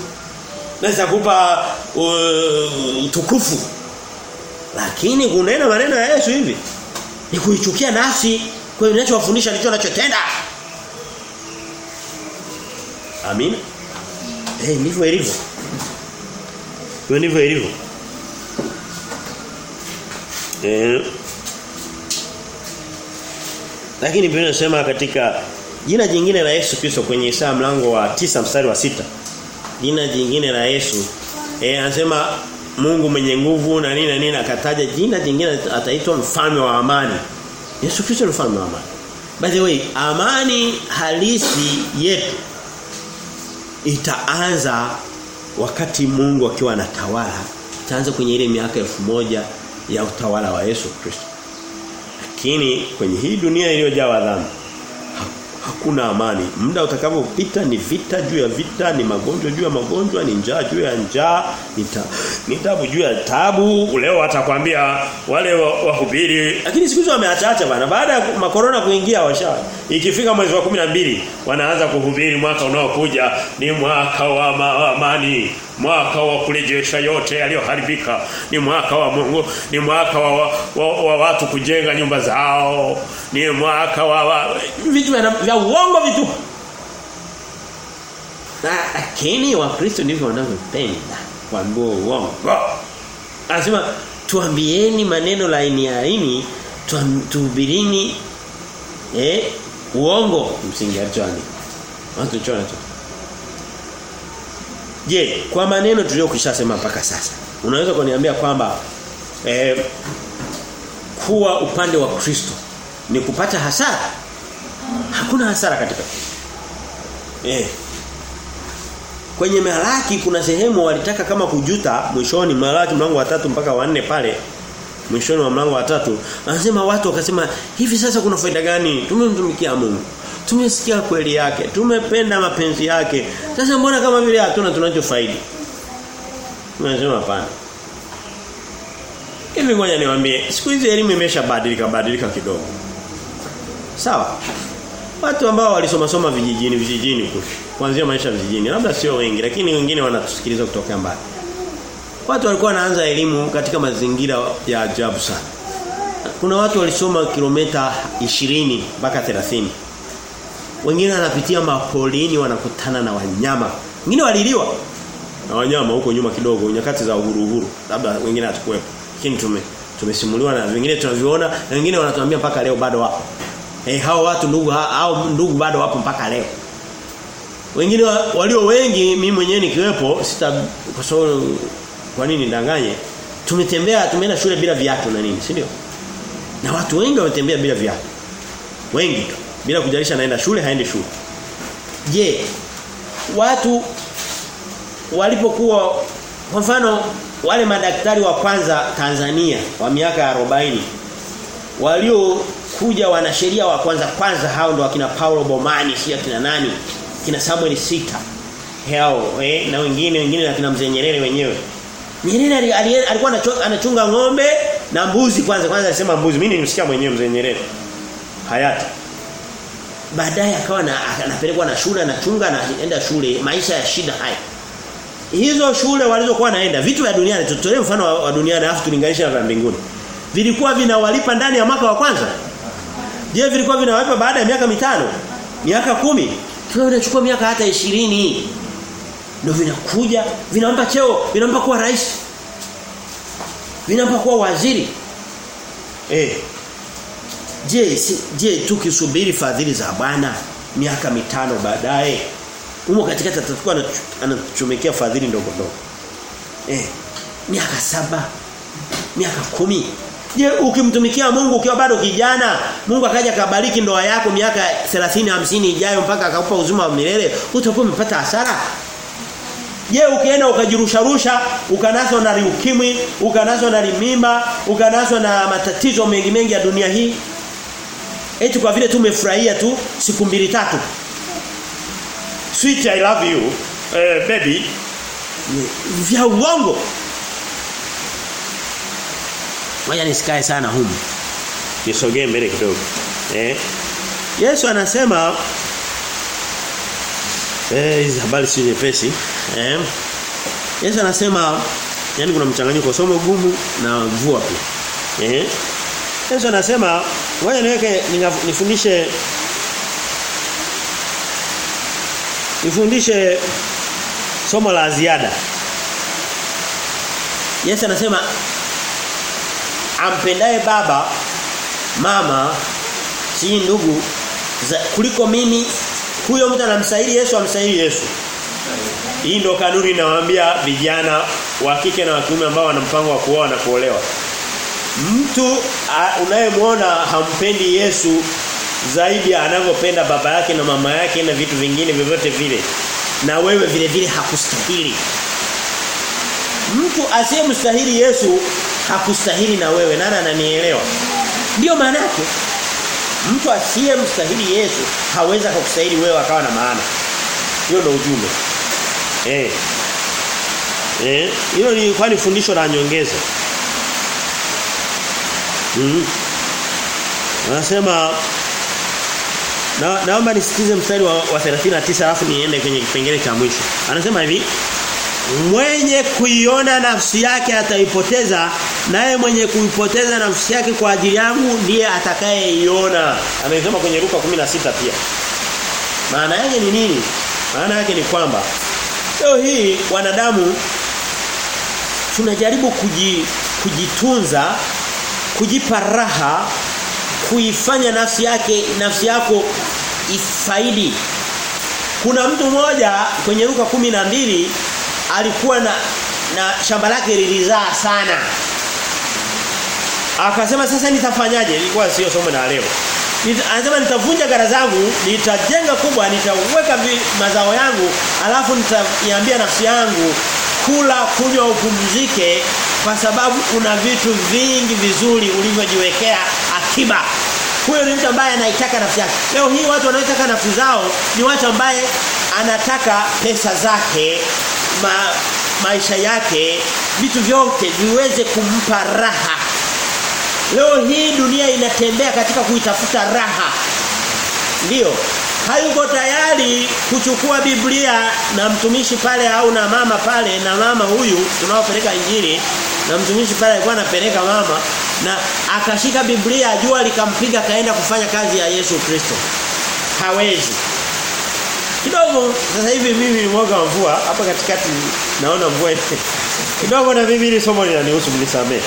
Na zitakupa uh, utukufu. Lakini kunena maneno ya Yesu hivi ni kuichukia nafsi kwa hiyo ninachowafundisha ndicho ninachotenda. Amina. Eh, hey, ndivyo ilivyo. Hiyo ndivyo ilivyo. Eh. Lakini Biblia inasema katika jina jingine la Yesu Kristo kwenye Isaya mlango wa tisa mstari wa sita Jina jingine la Yesu eh anasema Mungu mwenye nguvu na nini na nini akataja jina jingine ataitwa mfalme wa amani. Yesu Kristo ni mfalme wa amani. By the way, amani halisi yetu itaanza wakati Mungu akiwa anatawala. Itaanza kwenye ile miaka elfu moja ya utawala wa Yesu Kristo. Lakini kwenye hii dunia iliyojaa dhambi hakuna amani. Muda utakavyopita ni vita juu ya vita, ni magonjwa juu ya magonjwa, ni njaa juu ya njaa, ni ni tabu juu ya tabu. Leo atakwambia wale wahubiri, wa lakini siku hizo wameachaacha bana. Baada ya makorona kuingia washa. Ikifika mwezi wa 12 wanaanza kuhubiri mwaka unaokuja ni mwaka wa ma amani, mwaka wa kurejesha yote yaliyoharibika, ni mwaka wa Mungu, ni mwaka wa, wa, wa, wa watu kujenga nyumba zao, ni mwaka wa, wa vitu vya uongo vitu. Na lakini wakristo ndivyo wanavyopenda kuambia uongo. Anasema tuambieni maneno laini laini, tuhubirini eh uongo msingi alichoandika. Watu chona tu. Je, kwa maneno tuliyokishasema mpaka sasa. Unaweza kuniambia kwamba eh, kuwa upande wa Kristo ni kupata hasara? Hakuna hasara katika. Eh. Kwenye Malaki kuna sehemu walitaka kama kujuta mwishoni Malaki mlango wa tatu mpaka wa nne pale mwishoni wa mlango wa tatu anasema watu wakasema hivi sasa kuna faida gani tumemtumikia Mungu tumesikia kweli yake tumependa mapenzi yake. Sasa mbona kama vile hatuna tunachofaidi? Unasema hapana. Hivi ngoja niwaambie siku hizi elimu imeshabadilika badilika kidogo. Sawa. Watu ambao walisoma soma vijijini vijijini kuanzia maisha vijijini labda sio wengi lakini wengine wanatusikiliza kutoka mbali. Watu walikuwa wanaanza elimu katika mazingira ya ajabu sana. Kuna watu walisoma kilomita 20 mpaka 30. Wengine wanapitia mapolini wanakutana na wanyama. Wengine waliliwa na wanyama huko nyuma kidogo nyakati za uhuru uhuru. Labda wengine hatakuwepo. Lakini tume tumesimuliwa na wengine tunaviona na wengine wanatuambia mpaka leo bado wapo. Eh hao watu ndugu hao ndugu bado wapo mpaka leo. Wengine walio wengi mimi mwenyewe nikiwepo sita kwa sababu kwa nini ndanganye? Tumetembea tumeenda shule bila viatu na nini, si ndio? Na watu wengi wametembea bila viatu. Wengi tu. Bila kujalisha naenda shule haendi shule. Je, watu walipokuwa kwa mfano wale madaktari wa kwanza Tanzania wa miaka ya 40 waliokuja wanasheria wa kwanza kwanza hao ndo akina Paulo Bomani si akina nani kina Samuel Sita hao eh, na wengine wengine na kina Mzee Nyerere wenyewe. Nyerere alikuwa anachunga ng'ombe na mbuzi kwanza kwanza alisema mbuzi. Mimi nilimsikia mwenyewe mzee Nyerere. Hayati baadaye akawa na anapelekwa na shule anachunga anaenda shule. Maisha ya shida haya hizo shule walizokuwa naenda vitu vya duniani tutolee mfano wa, duniani afu tulinganisha na vya mbinguni. Vilikuwa vinawalipa ndani ya mwaka wa kwanza. Je vilikuwa vinawalipa baada ya miaka mitano? Miaka kumi? Kwa inachukua miaka hata ishirini. Ndio vinakuja vinampa cheo vinampa kuwa rais. Vinampa kuwa waziri. Eh je si, je tukisubiri fadhili za Bwana miaka mitano baadaye umo katika tatakuwa anachomekea fadhili ndogo ndogo eh miaka saba miaka kumi Je, ukimtumikia Mungu ukiwa bado kijana, Mungu akaja akabariki ndoa yako miaka 30 50 ijayo mpaka akakupa uzima wa milele, utakuwa umepata hasara? Je, ukienda ukajirusharusha, ukanaswa na ukimwi, ukanaswa na mimba, ukanaswa na matatizo mengi mengi ya dunia hii? Eti kwa vile tumefurahia tu siku mbili tatu. Sweet I love you, uh, baby. Vya uongo. Ngoja nisikae sana humu. Nisogee mbele kidogo. Eh? Yesu anasema Eh, hizi habari si nyepesi. eh Yesu anasema yani kuna mchanganyiko somo gumu na mvua pia. Eh? Yesu anasema ngoja niweke nifundishe nifundishe somo la ziada. Yesu anasema ampendaye baba mama si ndugu za, kuliko mimi huyo mtu anamsahili Yesu amsahili Yesu. Hii ndio kanuni nawaambia vijana wa kike na wa kiume ambao wana mpango wa kuoa na kuolewa. Mtu unayemwona hampendi Yesu zaidi anavyopenda baba yake na mama yake na vitu vingine vyovyote vile. Na wewe vile vile hakustahili. Mtu asiyemstahili Yesu hakustahili na wewe. Nani ananielewa? Ndio maana yake. Mtu asiyemstahili Yesu haweza kukustahili wewe akawa na maana. Hiyo ndio ujumbe. Eh. Eh, hilo ni kwani fundisho la nyongeza. Mm. Anasema na, naomba nisikize mstari wa, wa 39 alafu niende kwenye kipengele cha mwisho. Anasema hivi Mwenye kuiona nafsi yake ataipoteza naye mwenye kuipoteza nafsi yake kwa ajili yangu ndiye atakayeiona. Amesema kwenye Luka 16 pia. Maana yake ni nini? Maana yake ni kwamba leo hii wanadamu tunajaribu kuji, kujitunza, kujipa raha, kuifanya nafsi yake nafsi yako ifaidi. Kuna mtu mmoja kwenye Luka mbili alikuwa na na shamba lake lilizaa sana. Akasema sasa nitafanyaje? Ilikuwa sio somo la leo. Anasema nitavunja gara zangu, nitajenga kubwa, nitaweka mazao yangu, alafu nitaiambia nafsi yangu kula, kunywa, upumzike kwa sababu una vitu vingi vizuri ulivyojiwekea akiba. Huyo ni mtu ambaye anaitaka nafsi yake. Leo hii watu wanaotaka nafsi zao ni watu ambaye anataka pesa zake, ma, maisha yake, vitu vyote viweze kumpa raha. Leo hii dunia inatembea katika kuitafuta raha. Ndiyo. Hayuko tayari kuchukua Biblia na mtumishi pale au na mama pale na mama huyu tunaopeleka injili na mtumishi pale alikuwa anapeleka mama na akashika Biblia jua likampiga kaenda kufanya kazi ya Yesu Kristo. Hawezi. Kidogo sasa hivi mimi ni mwoga wa mvua hapa katikati naona mvua kidogo na mimi ile somo linanihusu mnisamee.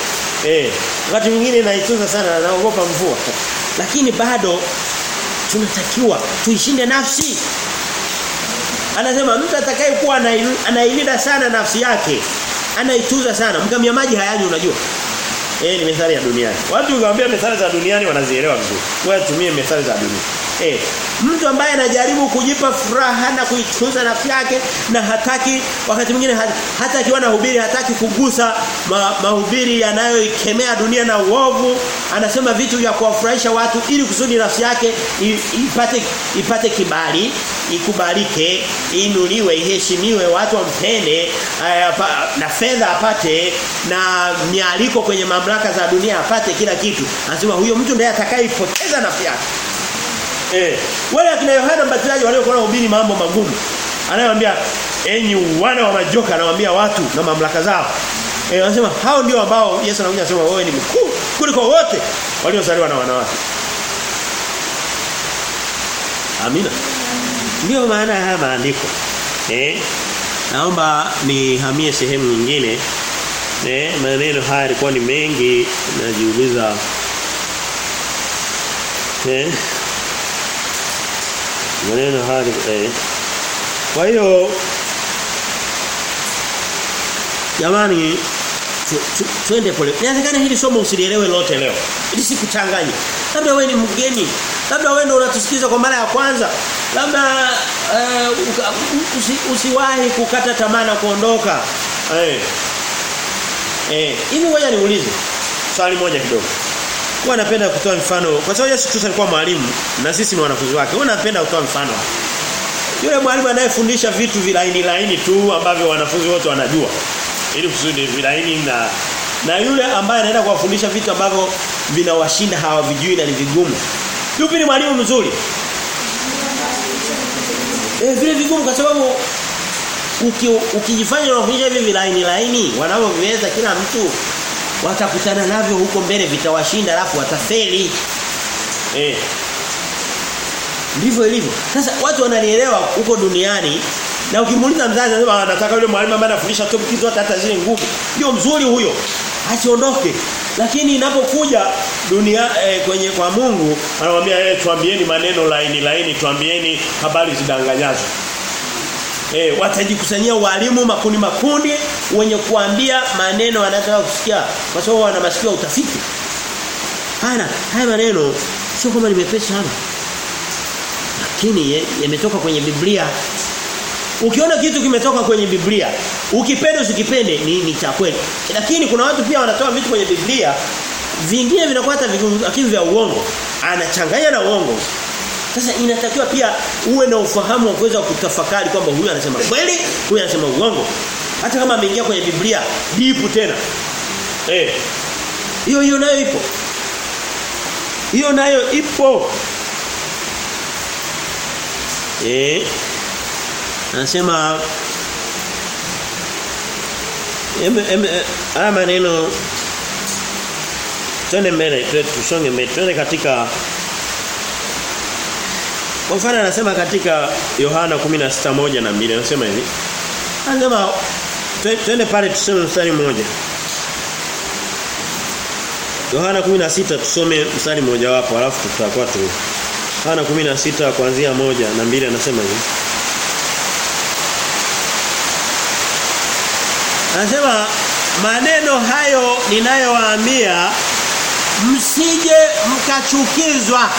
Eh, wakati mwingine naitunza sana naogopa mvua. Lakini bado tunatakiwa tuishinde nafsi. Anasema mtu atakayekuwa anailinda sana nafsi yake, anaituza sana. Mkamia maji hayani unajua. Eh ni methali ya duniani. Watu ukiwaambia methali za duniani wanazielewa vizuri. Wewe tumie methali za dunia. Eh, mtu ambaye anajaribu kujipa furaha na kuitunza nafsi yake na hataki wakati mwingine hata akiwa na hubiri hataki kugusa ma, mahubiri yanayoikemea dunia na uovu, anasema vitu vya kuwafurahisha watu ili kusudi nafsi yake ipate ipate kibali, ikubalike, inuliwe, iheshimiwe, watu wampende na fedha apate na mialiko kwenye mamlaka za dunia apate kila kitu. Anasema huyo mtu ndiye atakayepoteza nafsi yake. Eh, wale akina Yohana Mbatizaji waliokuwa wanahubiri mambo magumu. Anayewaambia enyi wana wa majoka anawaambia watu na mamlaka zao. Eh, anasema hao ndio ambao Yesu anakuja anasema wewe ni mkuu kuliko wote waliozaliwa na wanawake. Amina. Ndio maana haya maandiko. Eh? Naomba nihamie sehemu nyingine. Eh, maneno haya yalikuwa ni mengi najiuliza eh maneno hali eh. Kwa hiyo jamani twende pole. Inawezekana hili somo usilielewe lote leo. Ili sikuchanganye. Labda wewe ni mgeni. Labda wewe ndio unatusikiza kwa mara ya kwanza. Labda uh, usi, usiwahi kukata tamaa na kuondoka. Eh. Eh, hivi ngoja niulize swali moja kidogo. Huwa napenda kutoa mfano kwa sababu Yesu Kristo alikuwa mwalimu na sisi ni wanafunzi wake. Huwa napenda kutoa mfano. Yule mwalimu anayefundisha vitu vilaini laini tu ambavyo wanafunzi wote wanajua. Ili kusudi vilaini na na yule ambaye anaenda kuwafundisha vitu ambavyo vinawashinda hawavijui na ni vigumu. Yupi ni mwalimu mzuri? Eh vile vigumu kwa sababu uki, ukijifanya unafundisha hivi vilaini laini wanavyoviweza kila mtu watakutana navyo huko mbele vitawashinda alafu watafeli. Eh. Ndivyo ilivyo. Sasa watu wanalielewa huko duniani na ukimuuliza mzazi anasema anataka yule mwalimu ambaye anafundisha tu kitu hata hata zile nguvu. Ndio mzuri huyo. Asiondoke. Lakini inapokuja dunia eh, kwenye kwa Mungu anamwambia eh tuambieni maneno laini laini tuambieni habari zidanganyazo. Eh watajikusanyia walimu makundi makundi wenye kuambia maneno wanataka kusikia kwa sababu wana masikio utafiti. Hana haya maneno sio kama ni mepesi sana. Lakini yametoka ye, kwenye Biblia. Ukiona kitu kimetoka kwenye Biblia, ukipenda usikipende ni, ni cha kweli. Lakini kuna watu pia wanatoa vitu kwenye Biblia vingine vinakuwa hata lakini vya uongo. Anachanganya na uongo. Sasa inatakiwa pia uwe na ufahamu wa kuweza kutafakari kwamba huyu anasema kweli, huyu anasema uongo. Hata kama ameingia kwenye Biblia, dipu tena. Eh. Hiyo hiyo nayo ipo. Hiyo nayo ipo. Eh. Anasema em em haya maneno twende mbele tusonge mbele twende katika kwa mfano anasema katika Yohana 16:1 na 2 anasema hivi. Anasema twende pale tusome mstari mmoja. Yohana 16 tusome mstari mmoja wapo alafu tutakuwa tu Yohana 16 kuanzia moja na mbili anasema hivi. Anasema maneno hayo ninayowaambia msije mkachukizwa.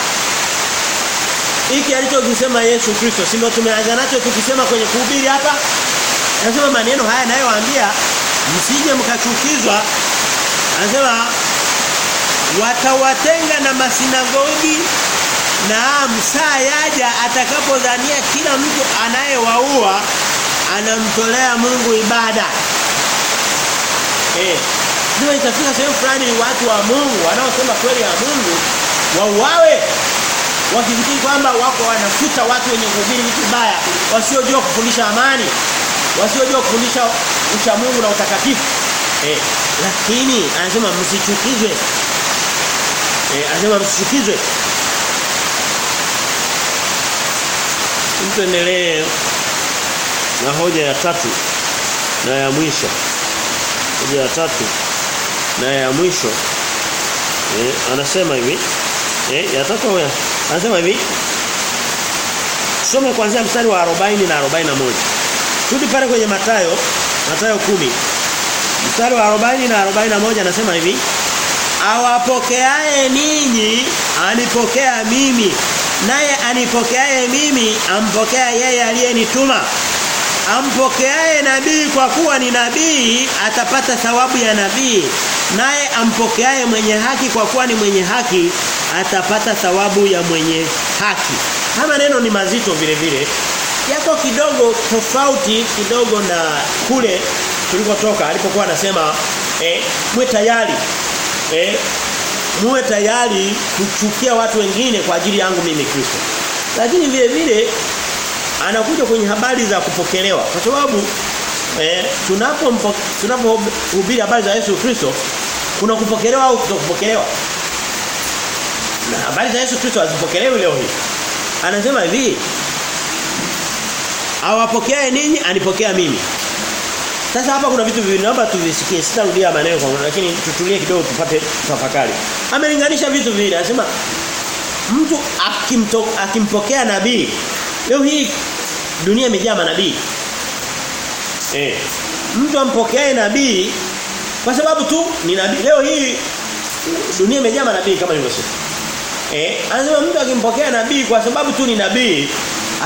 Hiki alichokisema Yesu Kristo, si ndio tumeanza nacho tukisema kwenye kuhubiri hapa? Anasema maneno haya nayoambia msije mkachukizwa. Anasema watawatenga na masinagogi na msaa yaja atakapodhania kila mtu anayewaua anamtolea Mungu ibada. Eh. Ndio itafika sehemu fulani watu wa Mungu wanaosema kweli ya Mungu wauawe wakifikiri kwamba wako wanafuta watu wenye kuhubiri vitu baya wasiojua kufundisha amani wasiojua kufundisha ucha Mungu na utakatifu. Eh lakini anasema msichukizwe. Eh anasema msichukizwe. Tuendelee na hoja ya tatu na ya mwisho. Hoja ya tatu na ya mwisho. Eh, anasema hivi. Eh, ya tatu ya, anasema hivi. Some kuanzia mstari wa 40 na 41 Turudi pale kwenye Matayo Matayo 10 Mstari wa 40 na 41 anasema hivi. Awapokeaye ninyi anipokea mimi. Naye anipokeaye mimi ampokea yeye aliyenituma. Ampokeaye nabii kwa kuwa ni nabii atapata thawabu ya nabii. Naye ampokeaye mwenye haki kwa kuwa ni mwenye haki atapata thawabu ya mwenye haki. Haya maneno ni mazito vile vile. Yako kidogo tofauti kidogo na kule tulikotoka alipokuwa anasema eh mwe tayari eh muwe tayari kuchukia watu wengine kwa ajili yangu mimi Kristo. Lakini vile vile anakuja kwenye habari za kupokelewa. Kwa sababu eh tunapo tunapohubiri habari za Yesu Kristo kuna kupokelewa au kutokupokelewa na habari za Yesu Kristo hazipokelewi leo hii. Anasema hivi awapokee ninyi anipokea mimi. Sasa hapa kuna vitu viwili naomba tuvisikie. Sitarudia maneno kwa lakini tutulie kidogo tupate tafakari. Amelinganisha vitu viwili anasema mtu akimto, akimpokea nabii leo hii dunia imejaa manabii. Eh mtu ampokeaye nabii kwa sababu tu ni nabii. Leo hii dunia imejaa manabii kama nilivyosema Eh, anasema mtu akimpokea nabii kwa sababu tu ni nabii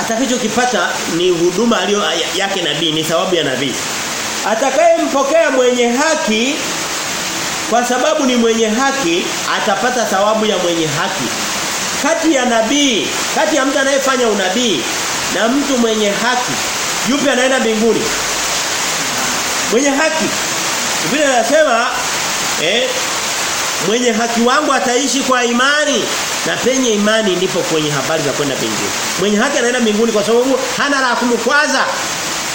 atakachokipata ni huduma aliyo yake nabii ni sababu ya nabii. Atakayempokea mwenye haki kwa sababu ni mwenye haki atapata thawabu ya mwenye haki. Kati ya nabii, kati ya mtu anayefanya unabii na mtu mwenye haki, yupi anaenda mbinguni? Mwenye haki. Biblia inasema eh mwenye haki wangu ataishi kwa imani na penye imani ndipo kwenye habari za kwenda mbinguni. Mwenye haki anaenda mbinguni kwa sababu hana la kumkwaza.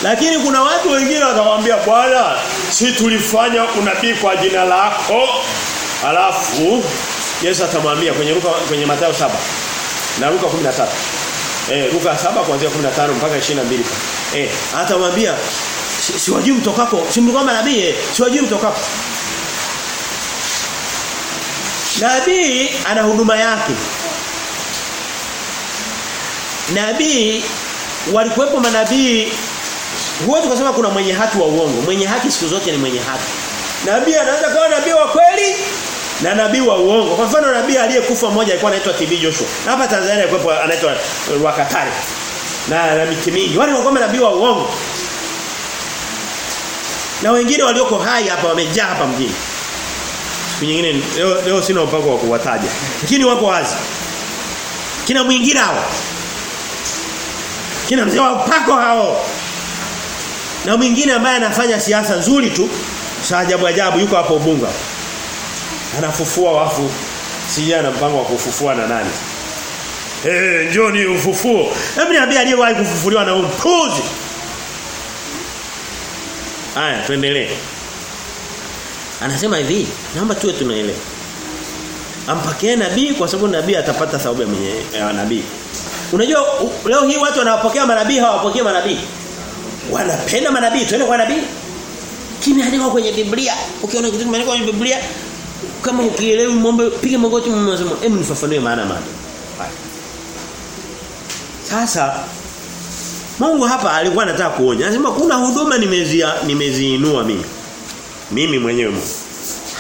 Lakini kuna watu wengine watamwambia Bwana, si tulifanya unabii kwa jina lako? Alafu Yesu atamwambia kwenye Luka kwenye Mathayo 7 na Luka 13. Eh Luka 7 kuanzia 15 mpaka 22. Eh atamwambia siwajui si mtokako, si mlikuwa nabii eh, siwajui mtokako. Nabii ana huduma yake. Nabii walikuwepo manabii huwa tukasema kuna mwenye haki wa uongo. Mwenye haki siku zote ni mwenye haki. Nabii anaweza kuwa nabii wa kweli na nabii wa uongo. Kwa mfano nabii aliyekufa mmoja alikuwa anaitwa TB Joshua. Na hapa Tanzania alikuwepo anaitwa Wakatari. Na na miti mingi. Wale walikuwa nabii wa uongo. Na wengine walioko hai hapa wamejaa hapa mjini. Siku nyingine leo, leo sina mpango wa kuwataja. Lakini wako wazi. Kina mwingine hao. Kina mzee wa upako hao. Na mwingine ambaye anafanya siasa nzuri tu, saajabu ajabu ajabu yuko hapo Bunga. Anafufua wafu. Sija na mpango wa kufufua na nani? Eh, hey, njoni ufufuo. Hebu niambie aliyewahi kufufuliwa na mpuzi. Haya, tuendelee. Anasema hivi, naomba tuwe tunaelewa. Ampokee nabii kwa sababu nabii atapata thawabu ya mwenye ya nabii. Unajua leo hii watu wanapokea manabii hawapokei manabii. Wanapenda manabii, twende kwa nabii. Kimeandikwa kwenye Biblia. Ukiona kitu kimeandikwa kwenye Biblia kama ukielewi muombe piga magoti mnasema hebu nifafanue maana maana. Sasa Mungu hapa alikuwa anataka kuonya. Anasema kuna huduma nimezia nimeziinua mimi. Mimi mwenyewe Mungu.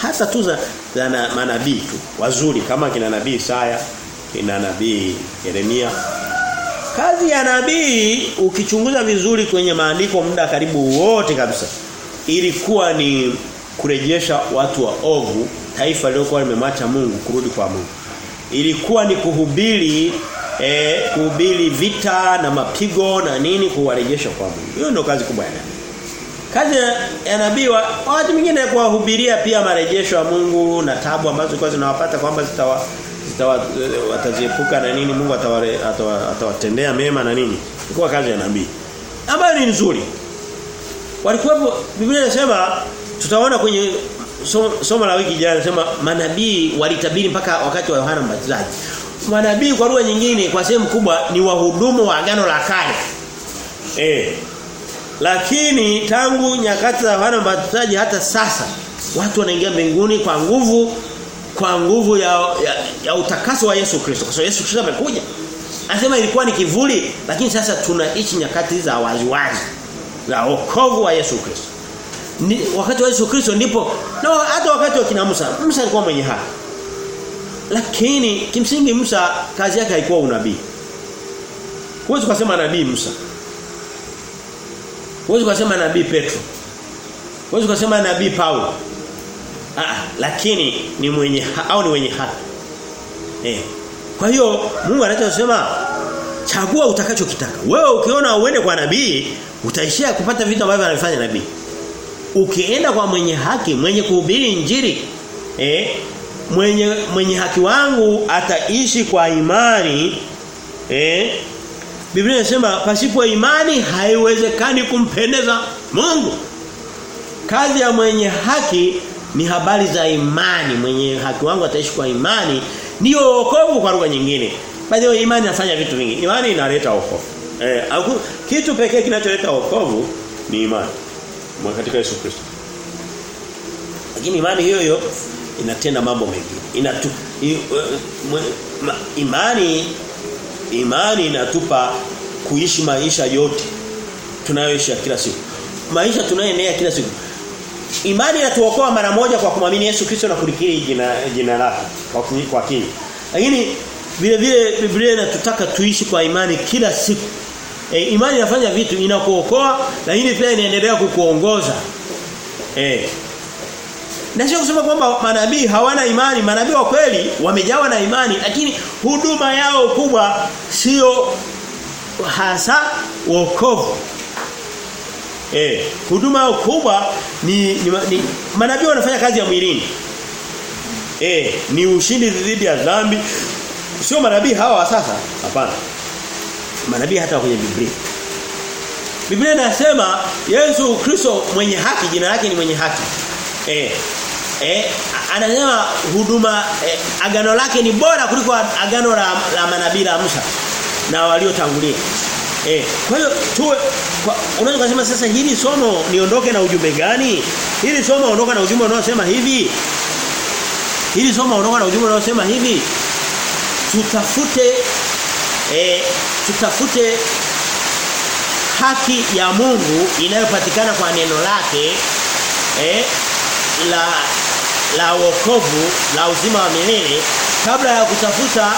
Hata tu za, za na, manabii tu wazuri kama kina nabii Isaya, kina nabii Yeremia. Kazi ya nabii ukichunguza vizuri kwenye maandiko muda karibu wote kabisa ilikuwa ni kurejesha watu wa ovu taifa lililokuwa limemwacha Mungu kurudi kwa Mungu. Ilikuwa ni kuhubiri eh kuhubiri vita na mapigo na nini kuwarejesha kwa Mungu. Hiyo ndio kazi kubwa ya nabii. Kazi ya nabii wa wakati mwingine kuwahubiria pia marejesho ya Mungu na tabu ambazo zilikuwa zinawapata kwamba zitawa zitawa wataziepuka na nini Mungu atawatendea mema na nini. Ilikuwa kazi ya nabii. Ambayo ni nzuri. Walikuwepo Biblia inasema tutaona kwenye somo, somo la wiki jana inasema manabii walitabiri mpaka wakati wa Yohana Mbatizaji. Manabii kwa lugha nyingine kwa sehemu kubwa ni wahudumu wa agano la kale. Eh. Lakini tangu nyakati za Yohana Mbatizaji hata sasa watu wanaingia mbinguni kwa nguvu kwa nguvu ya, ya, ya utakaso wa Yesu Kristo. Kwa sababu Yesu Kristo amekuja. Anasema ilikuwa ni kivuli lakini sasa tunaishi nyakati za waziwazi za wokovu wa Yesu Kristo. Ni, wakati wa Yesu Kristo ndipo na hata wakati wa kina Musa, Musa alikuwa mwenye haki. Lakini kimsingi Musa kazi yake haikuwa unabii. Huwezi kusema nabii Musa. Huwezi kusema nabii Petro. Huwezi kusema nabii Paulo. Ah, lakini ni mwenye au ni mwenye haki. Eh. Kwa hiyo Mungu anachosema chagua utakachokitaka. Wewe ukiona uende kwa nabii, utaishia kupata vitu ambavyo anafanya nabii. Ukienda kwa mwenye haki, mwenye kuhubiri injili, eh, mwenye mwenye haki wangu ataishi kwa imani, eh, Biblia inasema pasipo imani haiwezekani kumpendeza Mungu. Kazi ya mwenye haki ni habari za imani. Mwenye haki wangu ataishi kwa imani ndio wokovu kwa lugha nyingine. By the way imani inafanya vitu vingi. Imani inaleta wokovu. Eh, kitu pekee kinacholeta wokovu ni imani. Mwa katika Yesu Kristo. Lakini imani hiyo hiyo inatenda mambo mengine. Inatu ma, imani imani inatupa kuishi maisha yote tunayoishi kila siku. Maisha tunayoenea kila siku. Imani inatuokoa mara moja kwa kumwamini Yesu Kristo na kulikiri jina jina lake kwa kwa kinywa. Lakini vile vile Biblia inatutaka tuishi kwa imani kila siku. E, imani inafanya vitu inakuokoa lakini pia inaendelea kukuongoza. Eh. Na sio kusema kwamba manabii hawana imani, manabii wa kweli wamejawa na imani lakini huduma yao kubwa sio hasa wokovu. Eh, huduma yao kubwa ni, ni, ni manabii wanafanya kazi ya mwilini. Eh, ni ushindi dhidi ya dhambi. Sio manabii hawa sasa, hapana. Manabii hata kwenye Biblia. Biblia inasema Yesu Kristo mwenye haki, jina lake ni mwenye haki. Eh. Eh, anasema huduma eh, agano lake ni bora kuliko agano la, la manabii la Musa na waliotangulia. Eh, kwa hiyo tuwe unaweza kusema sasa hili somo niondoke na ujumbe gani? Hili somo ondoka na ujumbe unaosema hivi. Hili somo ondoka na ujumbe unaosema hivi. Tutafute eh, tutafute haki ya Mungu inayopatikana kwa neno lake eh, la la wokovu la uzima wa milele kabla ya kutafuta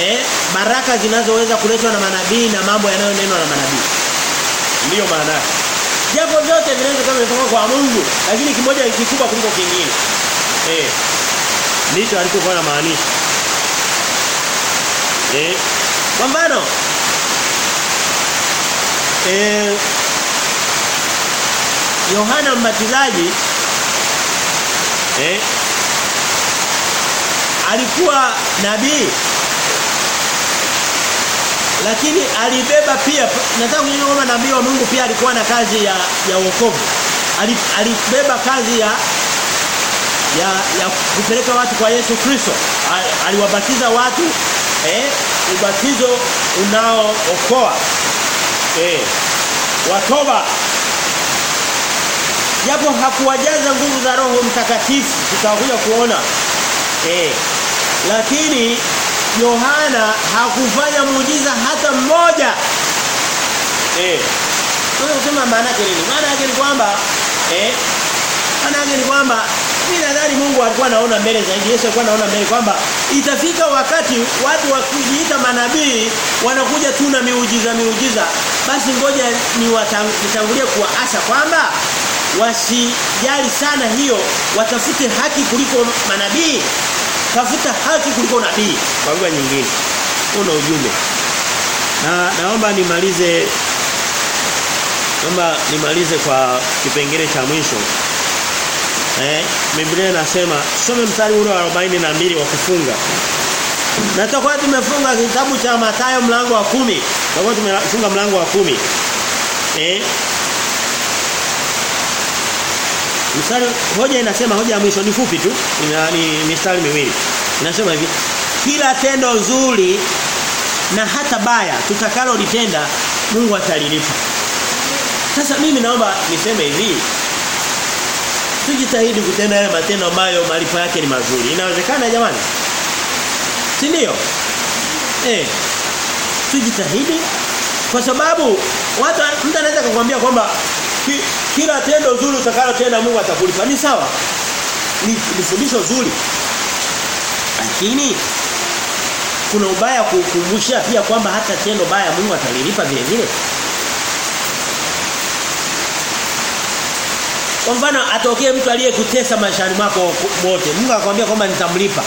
eh, baraka zinazoweza kuletwa na manabii na mambo yanayonenwa na manabii. Ndiyo maana. Japo vyote vinaweza kama kutoka kwa Mungu, lakini kimoja kikubwa kuliko kingine. Eh. Ndicho alichokuwa na maanisha. Eh. Kwa mfano eh Yohana Mbatizaji eh? Alikuwa nabii. Lakini alibeba pia nataka kujua kwamba nabii wa Mungu pia alikuwa na kazi ya ya wokovu. Alibeba kazi ya ya ya kupeleka watu kwa Yesu Kristo. Aliwabatiza watu eh ubatizo unaookoa. Eh watoba japo hakuwajaza nguvu za Roho Mtakatifu tutakuja kuona. Eh lakini Yohana hakufanya muujiza hata mmoja. Eh tunasema maana yake nini? Maana yake ni kwamba eh maana yake ni kwamba mimi nadhani Mungu alikuwa anaona mbele zaidi Yesu alikuwa anaona mbele kwamba itafika wakati watu wakijiita manabii wanakuja tu na miujiza miujiza. Basi ngoja niwatangulie kuwaasa kwamba wasijali sana hiyo watafute haki kuliko manabii. Tafuta haki kuliko nabii. Kwa lugha nyingine una ujumbe. Na naomba nimalize naomba nimalize kwa kipengele cha mwisho. Eh Biblia inasema some mstari ule wa 42 wa kufunga. Na tutakuwa tumefunga kitabu cha Mathayo mlango wa kumi. Tutakuwa tumefunga mlango wa kumi. Eh Mstari hoja inasema hoja ya mwisho ni fupi tu ina, ni mistari miwili. Inasema hivi kila tendo zuri na hata baya tutakalo litenda Mungu atalilipa. Sasa mimi naomba niseme hivi. Tujitahidi kutenda yale matendo ambayo malipo yake ni mazuri. Inawezekana jamani? Si ndio? Eh. Tujitahidi kwa sababu watu mtu anaweza kukwambia kwamba kila tendo zuri utakalotenda Mungu atakulipa. Ni sawa. Ni, ni zuri. Lakini kuna ubaya kukumbusha pia kwamba hata tendo baya Mungu atalilipa vile vile. Kwa mfano atokee mtu aliyekutesa maishani mwako wote. Mungu akwambia kwamba nitamlipa.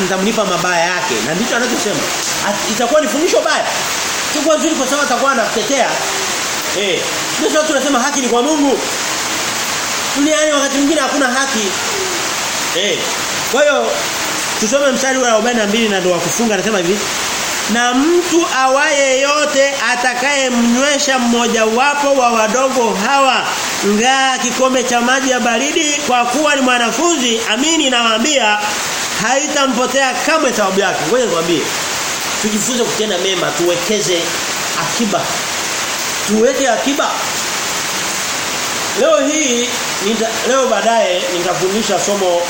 Nitamlipa mabaya yake. Na ndicho anachosema. Itakuwa ni fundisho baya. Sio nzuri kwa sababu atakuwa anakutetea. Eh, ndio watu tunasema haki ni kwa Mungu. Duniani wakati mwingine hakuna haki. Eh. Kwa hiyo tusome mstari wa 42 na ndio kufunga anasema hivi. Na mtu awaye yote atakayemnywesha mmoja wapo wa wadogo hawa ngaa kikombe cha maji ya baridi kwa kuwa ni mwanafunzi amini nawaambia haitampotea kamwe sababu yake. Ngoja nikwambie. Tujifunze kutenda mema, tuwekeze akiba. Tuweke akiba. Leo hii nita, leo baadaye nitafundisha somo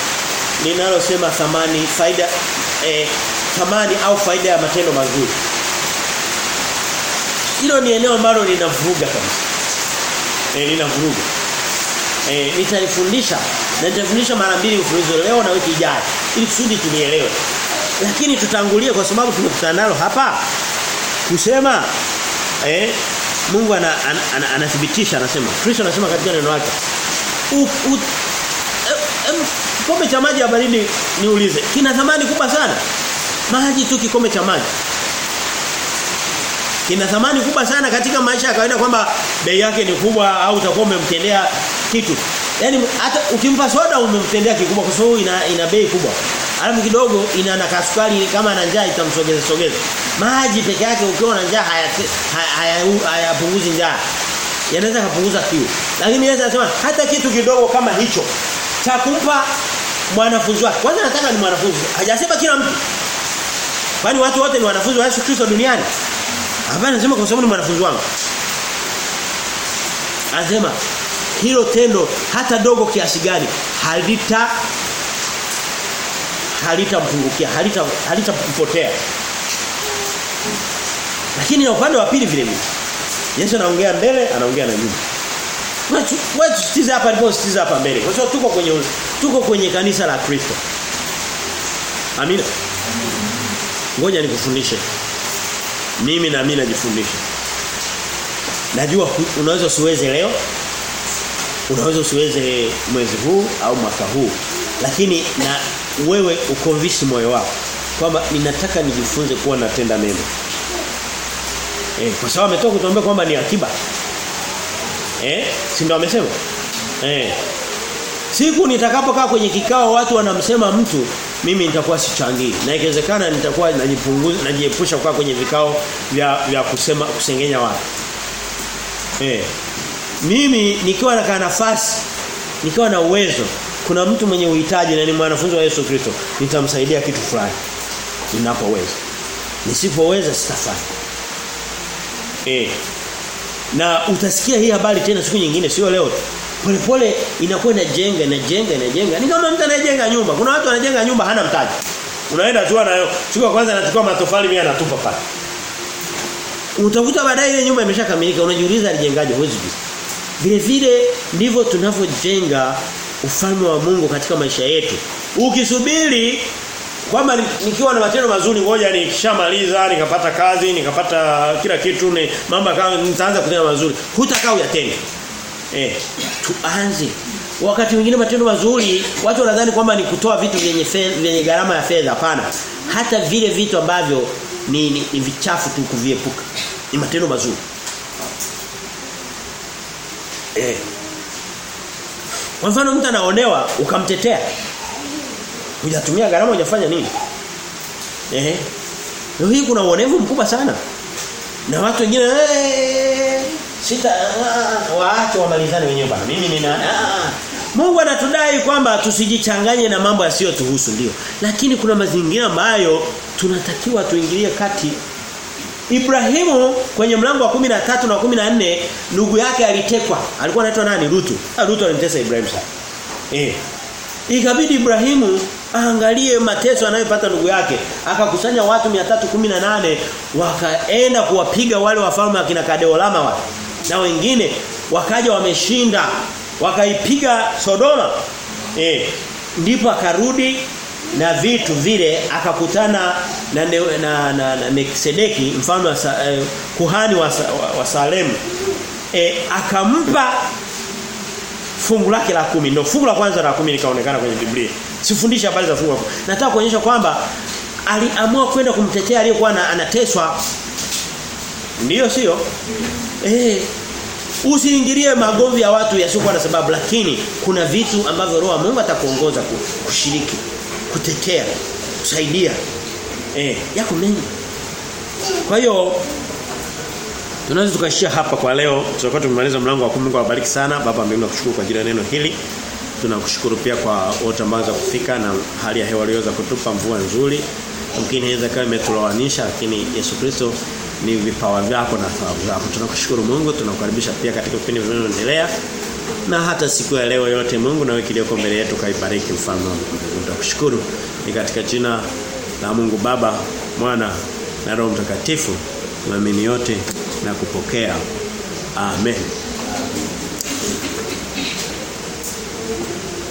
linalosema thamani faida eh, thamani au faida ya matendo mazuri. Hilo ni eneo ambalo linavuruga kabisa. Eh linavuruga. Eh nitalifundisha na nitafundisha mara mbili mfululizo leo na wiki ijayo ili kusudi tulielewe. Lakini tutangulie kwa sababu tumekutana nalo hapa kusema eh Mungu anathibitisha ana, ana, ana, anasema. Kristo anasema katika neno lake. Kikombe cha maji ya baridi niulize. Kina thamani kubwa sana? Maji tu kikombe cha maji. Kina thamani kubwa sana katika maisha ya kawaida kwamba bei yake ni kubwa au utakuwa umemtendea kitu Yaani hata ukimpa soda umemtendea kikubwa kwa sababu ina, ina bei kubwa. Alafu kidogo ina na kasukari kama ana njaa itamsogeza sogeza. Maji peke yake ukiwa na njaa hayapunguzi haya, haya, njaa. Yanaweza kupunguza kiu. Lakini Yesu anasema hata kitu kidogo kama hicho cha kumpa mwanafunzi wake. Kwanza nataka ni mwanafunzi. Hajasema kila mtu. Kwani watu wote ni wanafunzi wa Yesu Kristo duniani? Hapana anasema kwa sababu ni mwanafunzi wangu. Anasema hilo tendo hata dogo kiasi gani halita halitampungukia halita halitampotea lakini na upande wa pili vile vile Yesu anaongea mbele anaongea na nyuma. Wewe sitiza hapa ndipo sitiza hapa mbele. Kwa sababu tuko kwenye tuko kwenye kanisa la Kristo. Amina. Ngoja nikufundishe. Mimi na mimi najifundisha. Najua unaweza usiweze leo unaweza usiweze mwezi huu au mwaka huu. Lakini na wewe ukonvince moyo wako kwamba ninataka nijifunze kuwa natenda mema. Eh kwa sababu ametoka kutuambia kwamba ni akiba. Eh si ndio amesema? Eh. Siku nitakapokaa kwenye kikao watu wanamsema mtu mimi nitakuwa sichangii. Na ikiwezekana nitakuwa najipunguza najiepusha kukaa kwenye vikao vya vya kusema kusengenya watu. Eh mimi nikiwa na nafasi nikiwa na uwezo kuna mtu mwenye uhitaji na ni mwanafunzi wa Yesu Kristo nitamsaidia kitu fulani. Ninapoweza. Nisipoweza sitafanya. Eh na utasikia hii habari tena siku nyingine sio leo polepole inakuwa inajenga inajenga inajenga. Ni kama mtu anayejenga nyumba. Kuna watu wanajenga nyumba hana mtaji. Unaenda tu nayo siku ya kwanza anachukua matofali mimi anatupa pale. Utakuta baadaye ile nyumba imeshakamilika unajiuliza alijengaje? Huwezi kujua vile vile ndivyo tunavyojenga ufalme wa Mungu katika maisha yetu. Ukisubiri kwamba nikiwa na matendo mazuri ngoja nikishamaliza nikapata kazi nikapata kila kitu ni mambo nitaanza kutenda mazuri. Hutakaa uyatende. Eh tuanze. Wakati mwingine matendo mazuri watu wanadhani kwamba ni kutoa vitu vyenye vyenye gharama ya fedha. Hapana. Hata vile vitu ambavyo ni, ni, ni vichafu tu kuviepuka. Ni matendo mazuri Eh. Kwa mfano mtu anaonewa ukamtetea. Hujatumia gharama hujafanya nini? Eh. Leo hii kuna uonevu mkubwa sana. Na watu wengine eh sita waache wamalizane wenyewe bana. Mimi nina Mungu anatudai kwamba tusijichanganye na mambo yasiyotuhusu ndio. Lakini kuna mazingira ambayo tunatakiwa tuingilie kati Ibrahimu kwenye mlango wa 13 na 14 ndugu yake alitekwa. Alikuwa anaitwa nani? Rutu. Ah Rutu alimtesa Ibrahimu sana. Eh. Ikabidi Ibrahimu aangalie mateso anayopata ndugu yake. Akakusanya watu 318 wakaenda kuwapiga wale wafalme akina Kadeolama wale. Na wengine wakaja wameshinda wakaipiga Sodoma. Eh. Ndipo akarudi na vitu vile akakutana na na, na, na, na Melkisedeki mfano wa eh, kuhani wa, wa, wa Salemu eh, akampa fungu lake la kumi. Ndio fungu la kwanza la kumi likaonekana kwenye Biblia. Sifundisha habari za fungu nataka kuonyesha kwamba aliamua kwenda kumtetea aliyokuwa anateswa. Ndiyo sio? Eh Usiingilie magomvi ya watu yasiokuwa na sababu lakini kuna vitu ambavyo roho Mungu atakuongoza kushiriki kutetea kusaidia eh yako mengi. Kwa hiyo tunaweza tukashia hapa kwa leo. Tutakuwa tumemaliza mlango wa 10 Mungu awabariki sana. Baba mbinguni nakushukuru kwa ajili ya neno hili. Tunakushukuru pia kwa wote ambao kufika na hali ya hewa iliyoweza kutupa mvua nzuri. Mkini inaweza kama imetulowanisha lakini Yesu Kristo ni vipawa vyako na thawabu zako tunakushukuru Mungu tunakukaribisha pia katika vipindi vinavyoendelea na hata siku ya leo yote Mungu na wiki iliyoko mbele yetu kaibariki mfano wa Mungu. Tunakushukuru ni katika jina la Mungu Baba, Mwana na Roho Mtakatifu. Tunaamini yote na kupokea. Amen.